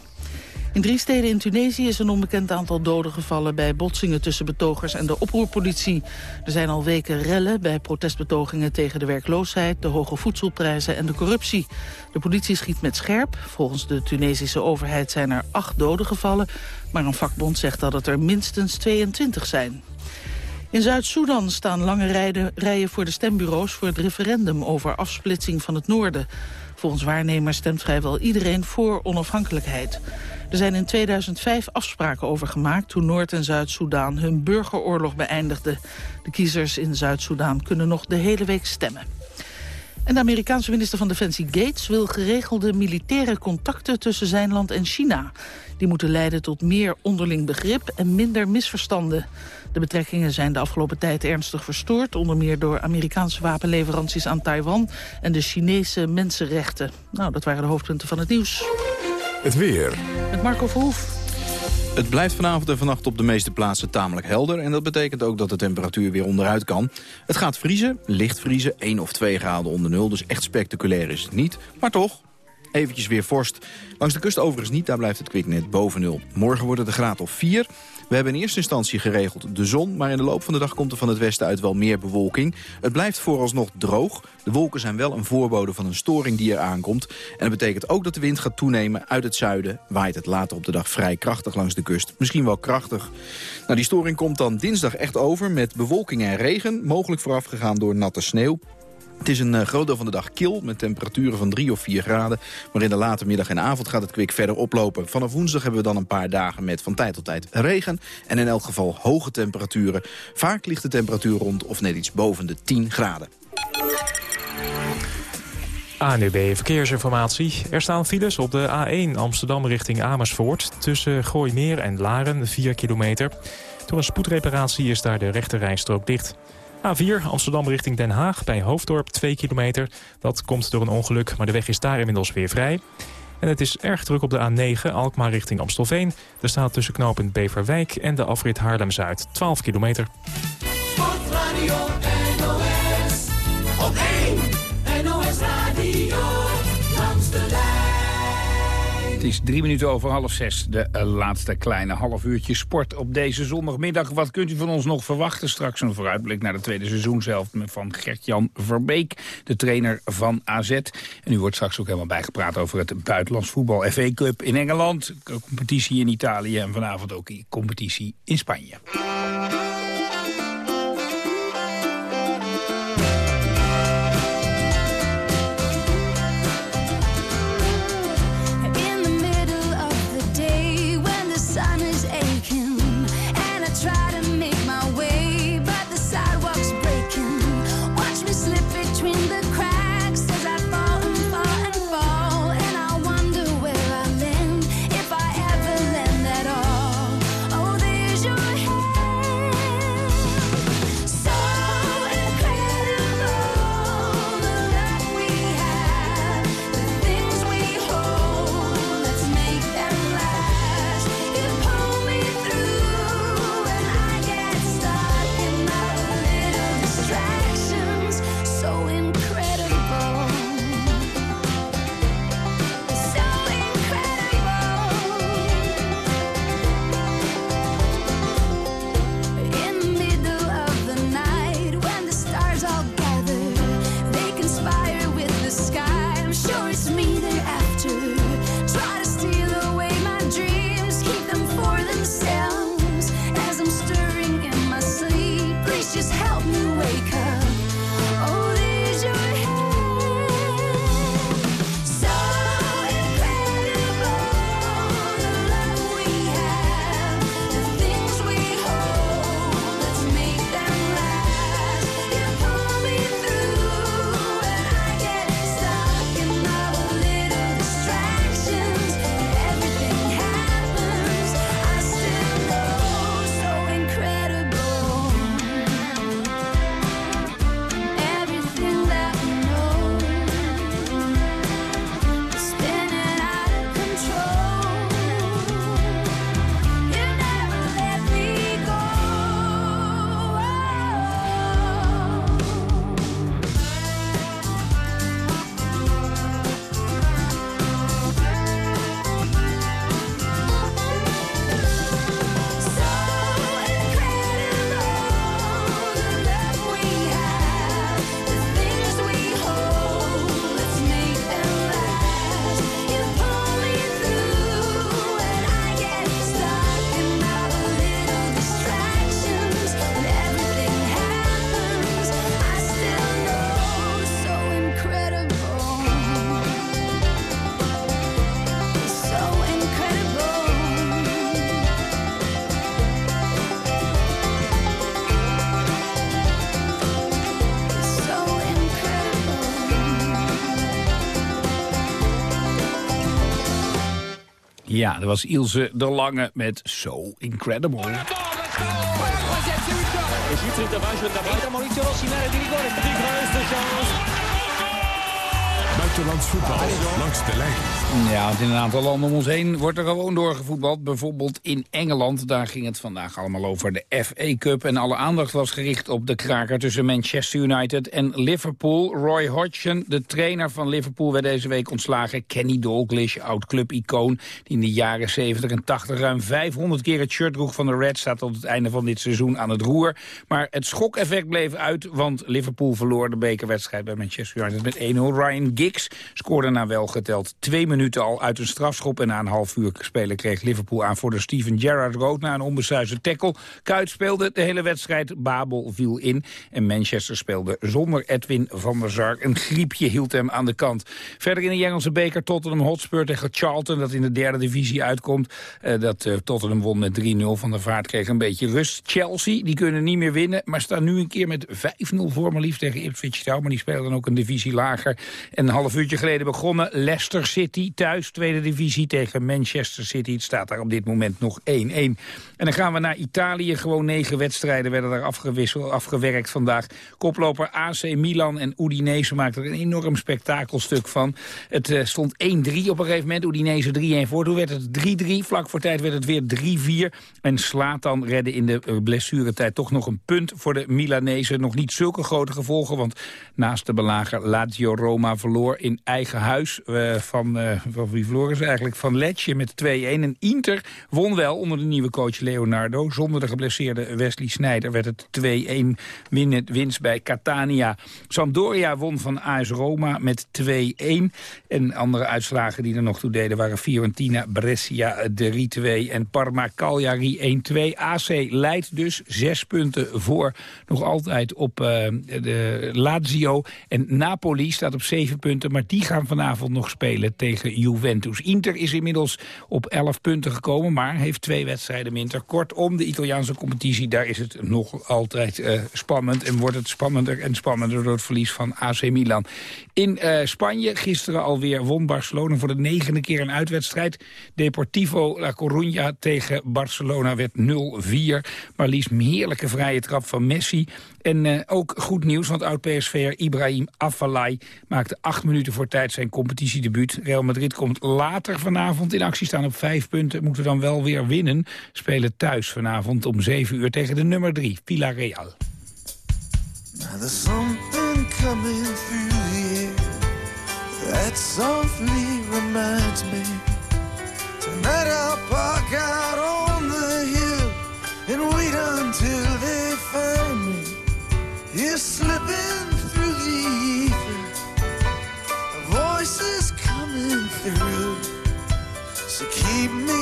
In drie steden in Tunesië is een onbekend aantal doden gevallen... bij botsingen tussen betogers en de oproerpolitie. Er zijn al weken rellen bij protestbetogingen tegen de werkloosheid... de hoge voedselprijzen en de corruptie. De politie schiet met scherp. Volgens de Tunesische overheid zijn er acht doden gevallen... maar een vakbond zegt dat het er minstens 22 zijn. In Zuid-Soedan staan lange rijden, rijen voor de stembureaus voor het referendum over afsplitsing van het noorden. Volgens waarnemers stemt vrijwel iedereen voor onafhankelijkheid. Er zijn in 2005 afspraken over gemaakt toen Noord- en Zuid-Soedan hun burgeroorlog beëindigden. De kiezers in Zuid-Soedan kunnen nog de hele week stemmen. En de Amerikaanse minister van Defensie Gates wil geregelde militaire contacten tussen zijn land en China. Die moeten leiden tot meer onderling begrip en minder misverstanden. De betrekkingen zijn de afgelopen tijd ernstig verstoord... onder meer door Amerikaanse wapenleveranties aan Taiwan... en de Chinese mensenrechten. Nou, dat waren de hoofdpunten van het nieuws.
Het weer.
Met Marco Verhoef.
Het blijft vanavond en vannacht op de meeste plaatsen tamelijk helder. En dat betekent ook dat de temperatuur weer onderuit kan. Het gaat vriezen, licht vriezen, 1 of 2 graden onder nul. Dus echt spectaculair is het niet. Maar toch, eventjes weer vorst. Langs de kust overigens niet, daar blijft het kwik net boven nul. Morgen wordt het een graad of 4. We hebben in eerste instantie geregeld de zon... maar in de loop van de dag komt er van het westen uit wel meer bewolking. Het blijft vooralsnog droog. De wolken zijn wel een voorbode van een storing die er aankomt. En dat betekent ook dat de wind gaat toenemen uit het zuiden. Waait het later op de dag vrij krachtig langs de kust. Misschien wel krachtig. Nou, die storing komt dan dinsdag echt over met bewolking en regen. Mogelijk voorafgegaan door natte sneeuw. Het is een uh, groot deel van de dag kil met temperaturen van 3 of 4 graden. Maar in de late middag en avond gaat het kwik verder oplopen. Vanaf woensdag hebben we dan een paar dagen met van tijd tot tijd regen. En in elk geval hoge temperaturen. Vaak ligt de temperatuur rond of net iets boven de 10 graden.
ANUB Verkeersinformatie. Er staan files op de A1 Amsterdam richting Amersfoort... tussen Gooimeer en Laren, 4 kilometer. Door een spoedreparatie is daar de rechterrijstrook dicht. A4 Amsterdam richting Den Haag bij Hoofddorp 2 kilometer. Dat komt door een ongeluk, maar de weg is daar inmiddels weer vrij. En het is erg druk op de A9 Alkmaar richting Amstelveen. Er staat tussen knooppunt Beverwijk en de afrit Haarlem-Zuid 12 kilometer.
Het is drie minuten over half zes, de uh, laatste kleine half uurtje sport op deze zondagmiddag. Wat kunt u van ons nog verwachten? Straks een vooruitblik naar de tweede seizoenshelft van Gert-Jan Verbeek, de trainer van AZ. En u wordt straks ook helemaal bijgepraat over het buitenlands voetbal FA Cup in Engeland, competitie in Italië en vanavond ook competitie in Spanje. Ja, dat was Ilse de Lange met So Incredible.
Buitenlands voetbal langs de lijn.
Ja, want in een aantal landen om ons heen wordt er gewoon doorgevoetbald. Bijvoorbeeld in Engeland, daar ging het vandaag allemaal over de FA Cup. En alle aandacht was gericht op de kraker tussen Manchester United en Liverpool. Roy Hodgson, de trainer van Liverpool, werd deze week ontslagen. Kenny Dalglish, oud-club-icoon, die in de jaren 70 en 80 ruim 500 keer het shirt droeg van de Reds... staat tot het einde van dit seizoen aan het roer. Maar het schokeffect bleef uit, want Liverpool verloor de bekerwedstrijd bij Manchester United met 1-0. Ryan Giggs scoorde na wel geteld twee minuten al uit een strafschop... en na een half uur spelen kreeg Liverpool aan voor de Steven Gerrard rood... na een onbesuisde tackle. Kuit speelde de hele wedstrijd, Babel viel in... en Manchester speelde zonder Edwin van der Sar. Een griepje hield hem aan de kant. Verder in de Engelse beker Tottenham Hotspur tegen Charlton... dat in de derde divisie uitkomt. Eh, dat eh, Tottenham won met 3-0 van de vaart, kreeg een beetje rust. Chelsea, die kunnen niet meer winnen... maar staan nu een keer met 5-0 voor maar liefst tegen Ipswich Town... maar die spelen dan ook een divisie lager. En een half uurtje geleden begonnen Leicester City thuis, tweede divisie tegen Manchester City. Het staat daar op dit moment nog 1-1. En dan gaan we naar Italië. Gewoon negen wedstrijden werden daar afgewisseld, afgewerkt vandaag. Koploper AC Milan en Udinese maakten er een enorm spektakelstuk van. Het uh, stond 1-3 op een gegeven moment. Udinese 3-1 voor. Toen werd het 3-3. Vlak voor tijd werd het weer 3-4. En Slatan redde in de uh, blessuretijd toch nog een punt voor de Milanezen. Nog niet zulke grote gevolgen, want naast de belager Lazio Roma verloor in eigen huis uh, van, uh, van wie eigenlijk? Van Letje met 2-1. En Inter won wel onder de nieuwe coach Leonardo. Zonder de geblesseerde Wesley Sneijder werd het 2-1 win winst bij Catania. Sampdoria won van AS Roma met 2-1. En andere uitslagen die er nog toe deden waren Fiorentina, Brescia 3-2 en Parma Cagliari 1-2. AC leidt dus zes punten voor. Nog altijd op uh, de Lazio. En Napoli staat op zeven punten, maar die gaan vanavond nog spelen tegen Juventus. Inter is inmiddels op 11 punten gekomen, maar heeft twee wedstrijden minder. Kortom, de Italiaanse competitie, daar is het nog altijd uh, spannend. En wordt het spannender en spannender door het verlies van AC Milan. In uh, Spanje gisteren alweer won Barcelona voor de negende keer een uitwedstrijd. Deportivo La Coruña tegen Barcelona werd 0-4. Maar liefst heerlijke vrije trap van Messi. En uh, ook goed nieuws, want oud-PSV'er Ibrahim Afellay maakte acht minuten voor tijd zijn competitiedebuut. Real Madrid komt later vanavond in actie staan op vijf punten. Moeten dan wel weer winnen. Spelen thuis vanavond om zeven uur tegen de nummer drie, Villarreal.
Now Slipping through the ether. A voice is coming through. So keep me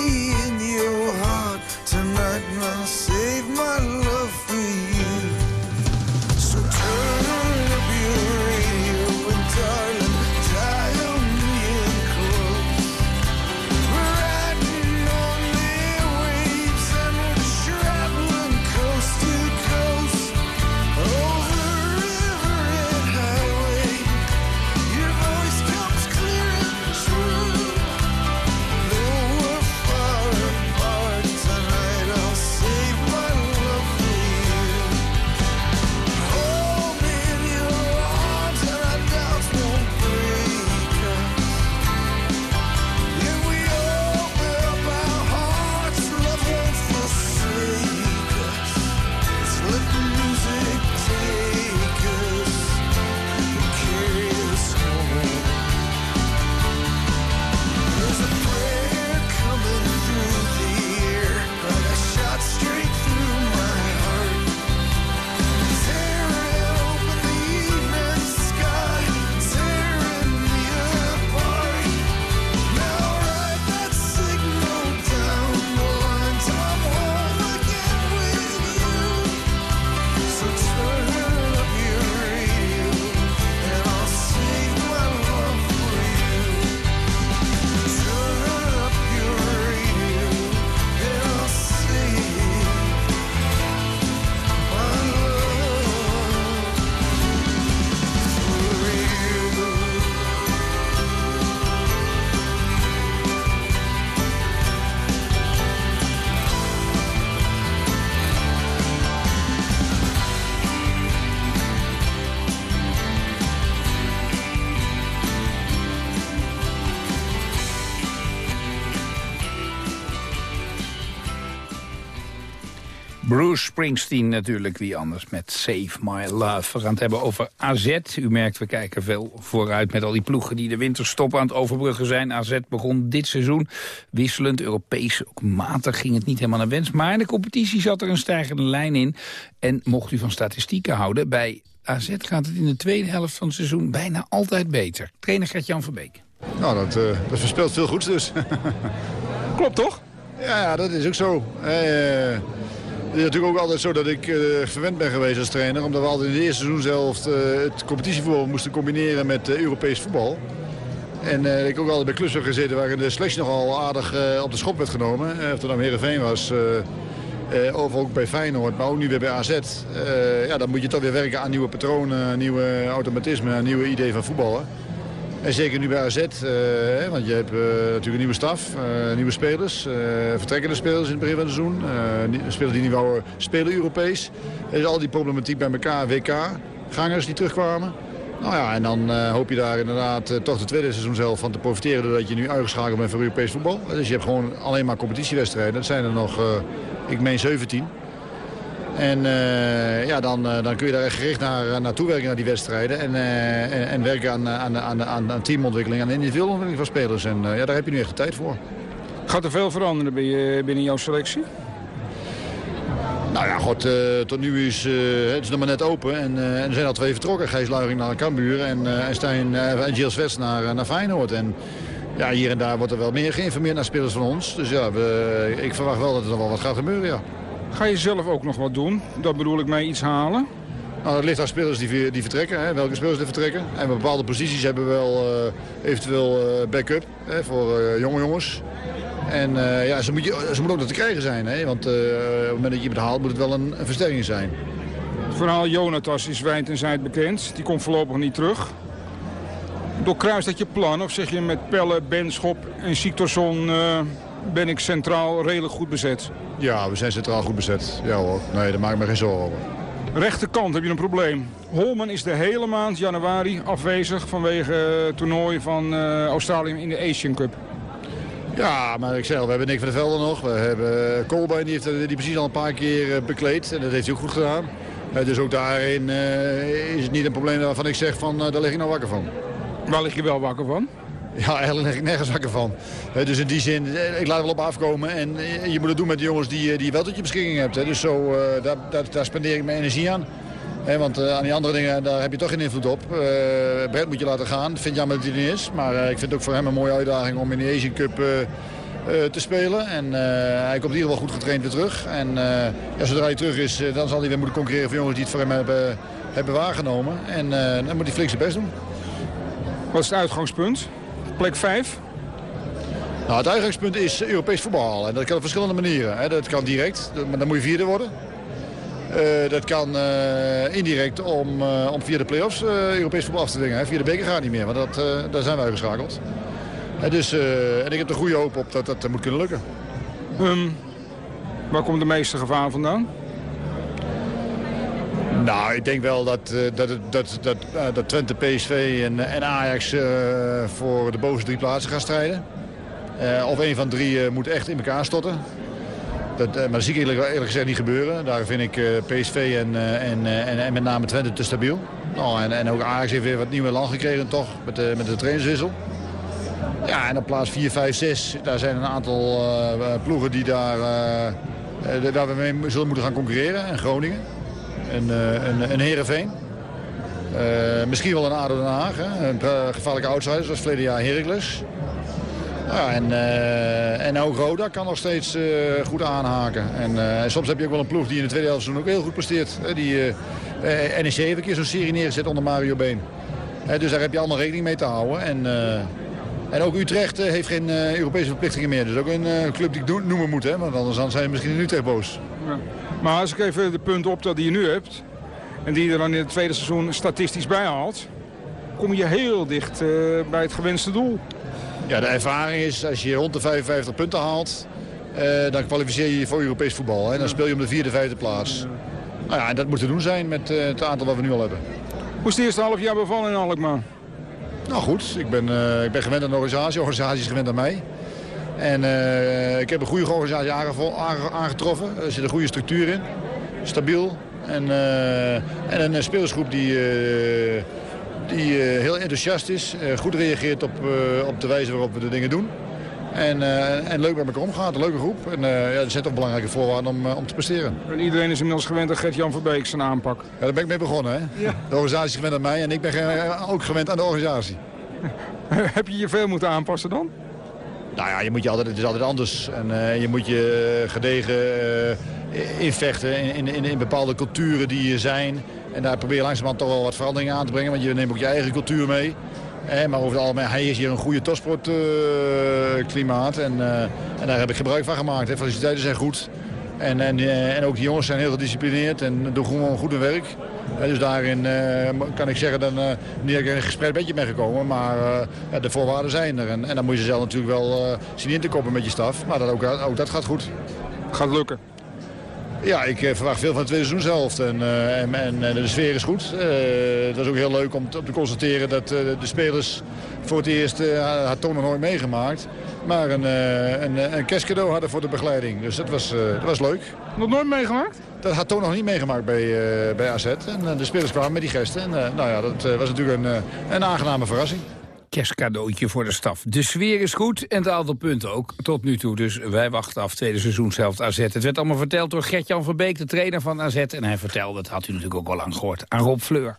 Bruce Springsteen natuurlijk, wie anders, met Save My Love. We gaan het hebben over AZ. U merkt, we kijken veel vooruit met al die ploegen die de winterstop aan het overbruggen zijn. AZ begon dit seizoen wisselend, Europees, ook matig ging het niet helemaal naar wens. Maar in de competitie zat er een stijgende lijn in. En mocht u van statistieken houden, bij AZ gaat het in de tweede helft van het seizoen bijna altijd beter. Trainer Gert-Jan Verbeek.
Nou, dat, uh, dat verspeelt veel goeds dus.
Klopt toch?
Ja, ja, dat is ook zo. Uh, het is natuurlijk ook altijd zo dat ik uh, verwend ben geweest als trainer. Omdat we altijd in de eerste seizoenshelft uh, het competitievoetbal moesten combineren met uh, Europees voetbal. En ik ook altijd bij clubs gezeten waarin de selectie nogal aardig op de schop werd genomen. of het dan Heerenveen was, of ook bij Feyenoord, maar ook nu weer bij AZ. ja, dan moet je toch weer werken aan nieuwe patronen, nieuwe automatismen, nieuwe ideeën van voetballen. En zeker nu bij AZ, uh, want je hebt uh, natuurlijk een nieuwe staf, uh, nieuwe spelers. vertrekkende spelers in het begin van het seizoen. spelers die niet wouden spelen Europees. Er is al die problematiek bij elkaar, WK. Gangers die terugkwamen. Nou ja, en dan hoop je daar inderdaad toch de tweede seizoen zelf van te profiteren... doordat je nu uitgeschakeld bent voor Europees voetbal. Dus je hebt gewoon alleen maar competitiewedstrijden. Dat zijn er nog, ik meen 17. En uh, ja, dan, uh, dan kun je daar echt gericht naar, uh, naartoe werken, naar die wedstrijden. En, en, en, werken aan, aan, aan, aan, aan teamontwikkeling, aan individuele ontwikkeling van spelers. En ja, daar heb je nu echt de tijd voor.
Gaat er veel veranderen binnen jouw selectie?
Nou ja, god, tot nu is het is nog maar net open. En, en er zijn al twee vertrokken. Gijs Luiring naar Cambuur en, en Stijn en Gilles West naar, naar Feyenoord. En ja, hier en daar wordt er wel meer geïnformeerd naar spelers van ons. Dus ja, we, ik verwacht wel dat er wel wat gaat gebeuren, ja.
Ga je zelf ook nog wat doen? Dat bedoel ik mee iets halen?
Nou, dat ligt aan spelers die, die vertrekken, hè, welke spelers die vertrekken. En bepaalde posities hebben we wel uh, eventueel uh, backup hè, voor uh, jonge jongens. En ja, ze, moet je, ze moeten ook nog te krijgen zijn. Hè, want op het moment dat je iemand haalt moet het wel een, een versterking zijn.
Het verhaal Jonatas is wijd en zijd bekend. Die komt voorlopig niet terug. Doorkruis dat je plan of zeg je met Pelle, Benschop en Siktorsson ben ik centraal redelijk goed bezet?
Ja, we zijn centraal goed bezet. Ja hoor, nee, daar maak ik me geen zorgen over.
Rechterkant heb je een probleem. Holman is de hele maand januari afwezig vanwege het toernooi van uh, Australië in de Asian Cup.
Ja, maar ik zeg al, we hebben Nick van der Velde nog. We hebben Colbein, die heeft die precies al een paar keer bekleed. En dat heeft hij ook goed gedaan. dus ook daarin uh, is het niet een probleem waarvan ik zeg van, uh, daar lig ik nou wakker van.
Waar lig je wel wakker van?
Ja, eigenlijk nergens wakker van. dus in die zin, eh, ik laat wel op afkomen. En eh, je moet het doen met de jongens die, eh, die je wel tot je beschikking hebt. Dus zo, daar, daar, daar spendeer ik mijn energie aan. want aan die andere dingen, daar heb je toch geen invloed op. Uh, Brett moet je laten gaan. Vind het jammer dat hij er niet is. Maar ik vind het ook voor hem een mooie uitdaging om in de Asian Cup te spelen. En hij komt in ieder geval goed getraind weer terug. En ja, zodra hij terug is, dan zal hij weer moeten concurreren voor jongens die het voor hem hebben, hebben waargenomen. En dan moet hij flink zijn best doen.
Wat is het uitgangspunt? Plek 5?
Nou, het uitgangspunt is Europees voetbal. En dat kan op verschillende manieren. Hè. Dat kan direct, maar dan moet je vierde worden. Uh, dat kan uh, indirect om, uh, om via de play-offs Europees voetbal af te dwingen. Hè. Via de beker gaat niet meer, want dat, daar zijn we uitgeschakeld. dus, en ik heb er goede hoop op dat dat moet kunnen lukken.
Um, waar komt de meeste gevaar vandaan?
Nou, ik denk wel dat, uh, dat, dat, dat, uh, dat Twente, PSV en, en Ajax voor de bovenste drie plaatsen gaan strijden. of een van drie moet echt in elkaar storten. Dat, maar dat zie ik eerlijk, gezegd niet gebeuren. Daar vind ik PSV en, en, en, met name Twente te stabiel. Nou, en, en ook Ajax heeft weer wat nieuwe land gekregen toch, met de, met de trainerswissel. Ja, en op plaats 4, 5, 6, daar zijn een aantal ploegen die daar, daar we mee zullen moeten gaan concurreren. En Groningen een, eh, een, een Heerenveen. Uh, misschien wel een ADO Den Haag. Hè? Een gevaarlijke outsider zoals verleden jaar Heracles. En, uh, en ook Roda kan nog steeds goed aanhaken. En, soms heb je ook wel een ploeg die in de tweede helft ook heel goed presteert. Die NEC heeft een keer zo'n serie neergezet onder Mario Been. dus daar heb je allemaal rekening mee te houden. En, en ook Utrecht heeft geen Europese verplichtingen meer. Dus ook een club die ik noemen moet. Hè? Want anders zijn ze misschien in Utrecht boos. Ja.
Maar als ik even de punten optel die je nu hebt... en die je er dan in het tweede seizoen statistisch bij haalt... kom je heel dicht uh, bij het gewenste doel.
Ja, de ervaring is als je rond de 55 punten haalt... Uh, dan kwalificeer je je voor Europees voetbal. En dan speel je om de vierde, vijfde plaats. Nou ja, en dat moet te doen zijn met uh, het aantal wat we nu al hebben.
Hoe is het eerste half jaar bevallen in Alkmaar?
Nou goed, ik ben, ik ben gewend aan de organisatie. De organisatie is gewend aan mij. En uh, ik heb een goede organisatie aangetroffen. Er zit een goede structuur in. Stabiel. En, uh, en een spelersgroep die, uh, die heel enthousiast is. goed reageert op, op de wijze waarop we de dingen doen. En, uh, en leuk met elkaar omgaat, een leuke groep. En uh, ja, dat zijn toch belangrijke voorwaarden om, uh, om te presteren.
En iedereen is inmiddels gewend aan Gert-Jan Verbeek zijn aanpak.
Ja, daar ben ik mee begonnen. Hè? Ja. De organisatie is gewend aan mij en ik ben ook gewend aan de organisatie.
Heb je je veel moeten aanpassen dan?
Nou ja, je moet je altijd, het is altijd anders. En je moet je gedegen invechten in, in, in, bepaalde culturen die er zijn. En daar probeer je langzamerhand toch wel wat veranderingen aan te brengen. Want je neemt ook je eigen cultuur mee. Eh, maar over het algemeen, hij is hier een goede topsportklimaat. En, en daar heb ik gebruik van gemaakt. De faciliteiten zijn goed. En, en, en ook die jongens zijn heel gedisciplineerd en doen gewoon goed hun werk. Dus daarin kan ik zeggen dat niet dat ik een gesprek beetje ben gekomen. Maar de voorwaarden zijn er. En, en dan moet je zelf natuurlijk wel zien in te koppen met je staf. Maar dat ook, ook dat gaat goed.
Gaat lukken.
Ja, ik eh, verwacht veel van de tweede seizoenshelft. En, uh, en, en, de sfeer is goed. Uh, het was ook heel leuk om te, om te constateren dat uh, de spelers voor het eerst, uh, had Toon nog nooit meegemaakt, maar een, een, een kerstcadeau hadden voor de begeleiding. Dus dat was, dat was leuk.
Nog nooit meegemaakt?
Dat had Toon nog niet meegemaakt bij, bij AZ. En de spelers kwamen met die gesten. En nou ja, dat was natuurlijk een, een aangename verrassing
kerstcadeautje voor de staf. De sfeer is goed en het aantal punten ook tot nu toe. Dus wij wachten af tweede seizoenshelft AZ. Het werd allemaal verteld door Gert-Jan Verbeek, de trainer van AZ. En hij vertelde, dat had u natuurlijk ook al lang gehoord, aan Rob Fleur.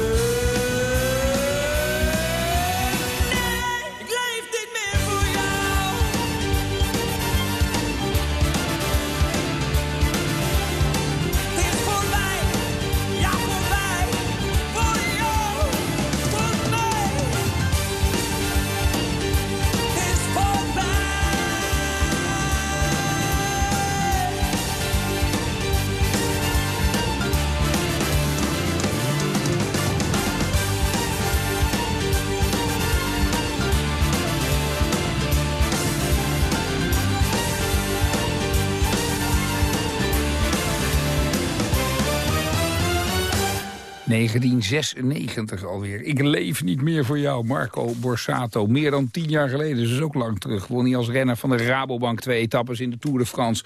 1996 alweer. Ik leef niet meer voor jou, Marco Borsato. Meer dan tien jaar geleden, dus ook lang terug. Won hij als renner van de Rabobank twee etappes in de Tour de France.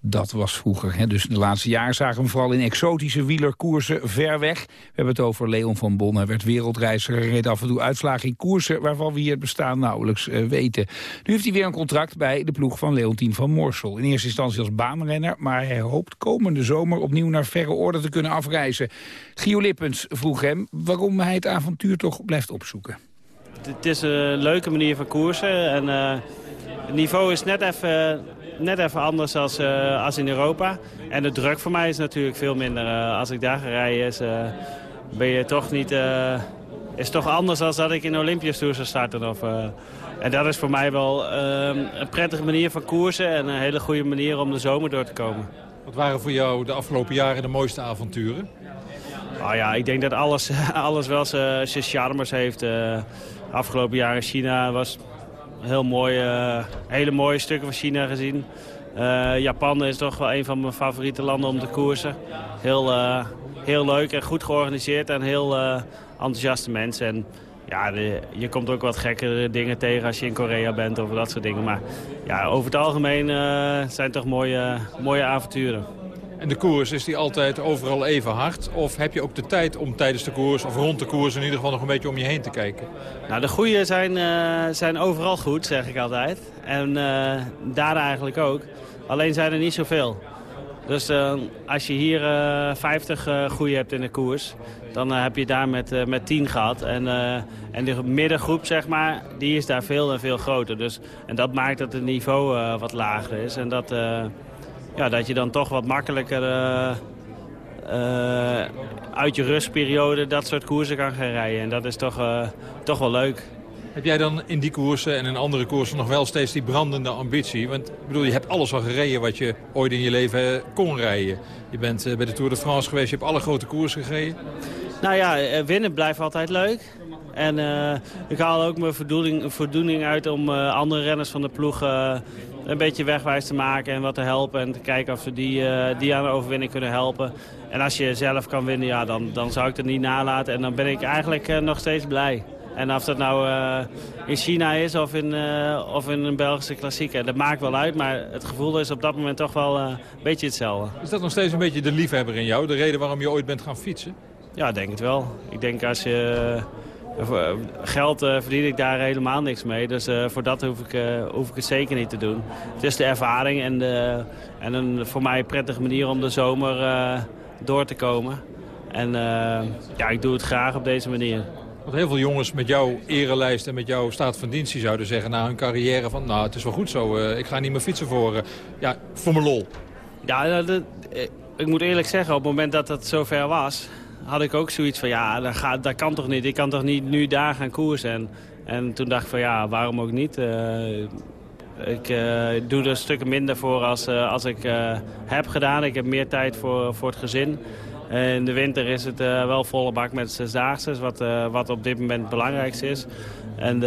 Dat was vroeger. Hè. Dus de laatste jaren zagen we hem vooral in exotische wielerkoersen ver weg. We hebben het over Leon van Bon. Hij werd wereldreiziger, reed af en toe uitslagen in koersen... waarvan we hier het bestaan nauwelijks uh, weten. Nu heeft hij weer een contract bij de ploeg van Leontien van Morsel. In eerste instantie als baanrenner, maar hij hoopt komende zomer... opnieuw naar verre orde te kunnen afreizen. Gio Lippens vroeg hem waarom hij het avontuur toch blijft opzoeken.
Het is een leuke manier van koersen. En, uh, het niveau is net even, net even anders als, uh, als in Europa. En de druk voor mij is natuurlijk veel minder. Uh, als ik daar ga rijden is, ben je toch niet... is toch anders dan dat ik in de Olympisch Tour zou starten. Of, en dat is voor mij wel een prettige manier van koersen. En een hele goede manier om de zomer door te komen.
Wat waren voor jou de afgelopen jaren de mooiste avonturen?
Oh ja, ik denk dat alles, alles wel zijn charmes heeft. Uh, afgelopen jaar in China was heel mooi, uh, hele mooie stukken van China gezien. Uh, Japan is toch wel een van mijn favoriete landen om te koersen. Heel, heel leuk en goed georganiseerd en heel enthousiaste mensen. En ja, je komt ook wat gekkere dingen tegen als je in Korea bent of dat soort dingen. Maar ja, over het algemeen zijn het toch mooie, mooie avonturen.
En de koers, is die altijd overal even hard? Of heb je ook de tijd om tijdens de koers, of rond de koers in ieder geval nog een beetje om je heen te kijken?
Nou, de goede zijn, uh, zijn overal goed, zeg ik altijd. En uh, daar eigenlijk ook. Alleen zijn er niet zoveel. Dus uh, als je hier 50 goede hebt in de koers, dan heb je daar met, met 10 gehad. En, en de middengroep, zeg maar, die is daar veel en veel groter. Dus, en dat maakt dat het niveau wat lager is. En dat ja, dat je dan toch wat makkelijker uh, uh, uit je rustperiode dat soort koersen kan gaan rijden. En dat is toch, uh, toch wel leuk.
Heb jij dan in die koersen en in andere koersen nog wel steeds die brandende ambitie? Want ik bedoel, je hebt alles al gereden wat je ooit in je leven kon rijden. Je bent bij de Tour de France geweest, je hebt alle grote koersen gereden.
Nou ja, winnen blijft altijd leuk. En uh, ik haal ook mijn voldoening, voldoening uit om uh, andere renners van de ploeg uh, een beetje wegwijs te maken en wat te helpen. En te kijken of we die, die aan de overwinning kunnen helpen. En als je zelf kan winnen, ja, dan, dan zou ik het niet nalaten. En dan ben ik eigenlijk nog steeds blij. En of dat nou in China is of in, of in een Belgische klassieker, dat maakt wel uit. Maar het gevoel is op dat moment toch wel een beetje hetzelfde.
Is dat nog steeds een beetje de liefhebber in jou? De reden waarom je ooit bent gaan fietsen?
Ja, ik denk het wel. Ik denk als je Geld uh, verdien ik daar helemaal niks mee. Dus uh, voor dat hoef ik, hoef ik het zeker niet te doen. Het is de ervaring en, de, en een voor mij prettige manier om de zomer door te komen. En ja, ik doe het graag op deze manier.
Want heel veel jongens met jouw erelijst en met jouw staat van dienst... die zouden zeggen na hun carrière van... nou, het is wel goed zo, ik ga niet meer fietsen voor, ja, voor mijn lol.
Ja, dat, ik moet eerlijk zeggen, op het moment dat het zover was had ik ook zoiets van, ja, dat, gaat, dat kan toch niet. Ik kan toch niet nu daar gaan koersen. En, en toen dacht ik van, ja, waarom ook niet? Uh, ik uh, doe er stukken minder voor als, uh, als ik heb gedaan. Ik heb meer tijd voor, voor het gezin. in de winter is het wel volle bak met zesdaagse, wat, wat op dit moment het belangrijkste is. En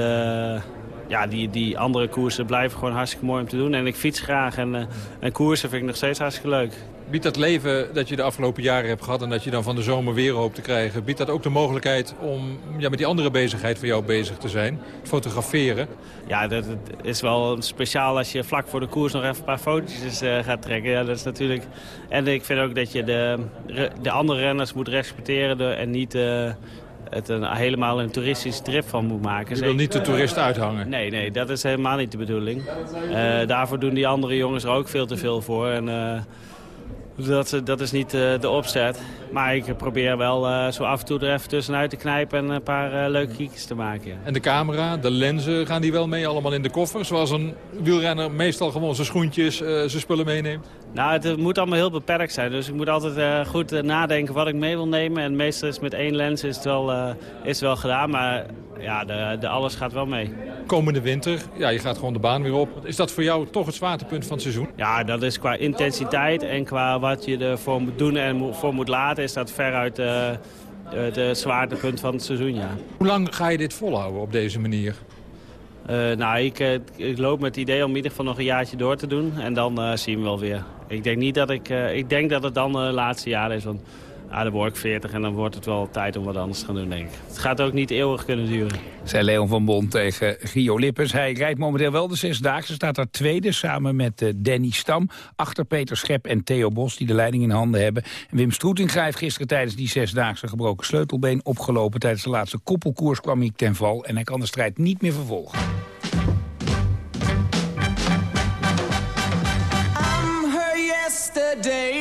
ja, die, die andere koersen blijven gewoon hartstikke mooi om te doen. En ik fiets graag en, en koersen vind ik nog steeds hartstikke leuk.
Biedt dat leven dat je de afgelopen jaren hebt gehad... en dat je dan van de zomer weer hoopt te krijgen... biedt dat ook de mogelijkheid om ja, met die andere bezigheid van jou bezig te zijn? Fotograferen?
Ja, dat, is wel speciaal als je vlak voor de koers nog even een paar foto's uh, gaat trekken. Ja, dat is natuurlijk... En ik vind ook dat je de, de andere renners moet respecteren... en niet... Uh, het een, helemaal een toeristische trip van moet maken.
Je wil niet de toerist uithangen?
Nee, nee, dat is helemaal niet de bedoeling. Uh, daarvoor doen die andere jongens er ook veel te veel voor. En, dat, dat is niet uh, de opzet. Maar ik probeer wel uh, zo af en toe er even tussenuit te knijpen en een paar leuke kiekjes te maken.
En de camera, de lenzen, gaan die wel mee allemaal in de koffer? Zoals een wielrenner meestal gewoon zijn schoentjes, zijn spullen meeneemt?
Nou, het, moet allemaal heel beperkt zijn. Dus ik moet altijd goed nadenken wat ik mee wil nemen. En meestal is met één lens is het wel, is het wel gedaan. Maar ja, de, de alles gaat wel mee.
Komende winter, ja, je gaat gewoon de baan weer op. Is dat voor jou toch het zwaartepunt van het seizoen?
Ja, dat is qua intensiteit en qua wat je ervoor moet doen en voor moet laten... is dat veruit het zwaartepunt van het seizoen, ja.
Hoe lang ga je dit volhouden op deze manier?
Nou, ik, ik, loop met het idee om in ieder geval nog een jaartje door te doen. En dan zien we wel weer. Ik denk, niet dat ik, ik denk dat het dan het laatste jaar is. Want ah, word ik 40 en dan wordt het wel tijd om wat anders te gaan doen, denk ik. Het gaat ook niet eeuwig kunnen duren.
Zei Leon van Bon tegen Gio Lippens. Hij rijdt momenteel wel de Zesdaagse. Staat daar tweede samen met uh, Danny Stam. Achter Peter Schep en Theo Bos die de leiding in handen hebben. En Wim Stroetinga heeft gisteren tijdens die Zesdaagse gebroken sleutelbeen opgelopen. Tijdens de laatste koppelkoers kwam hij ten val. En hij kan de strijd niet meer vervolgen.
Yesterday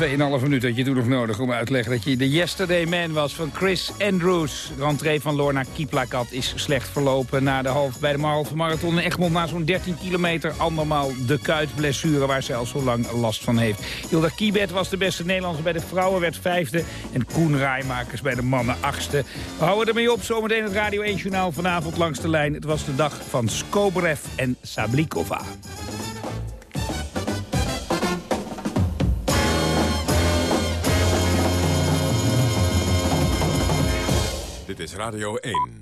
2,5 minuut had je toen nog nodig om uit te leggen dat je de Yesterday Man was van Chris Andrews. De van Lorna Kiplakat is slecht verlopen na de half, bij de halve marathon in Egmond. Na zo'n 13 kilometer andermaal de kuitblessure waar ze al zo lang last van heeft. Hilda Kiebet was de beste Nederlandse bij de vrouwen, werd vijfde. En Koen Rijmakers bij de mannen achtste. We houden ermee op, zometeen het Radio 1 Journaal vanavond langs de lijn. Het was de dag van Skobrev en Sablikova.
Dit is Radio 1.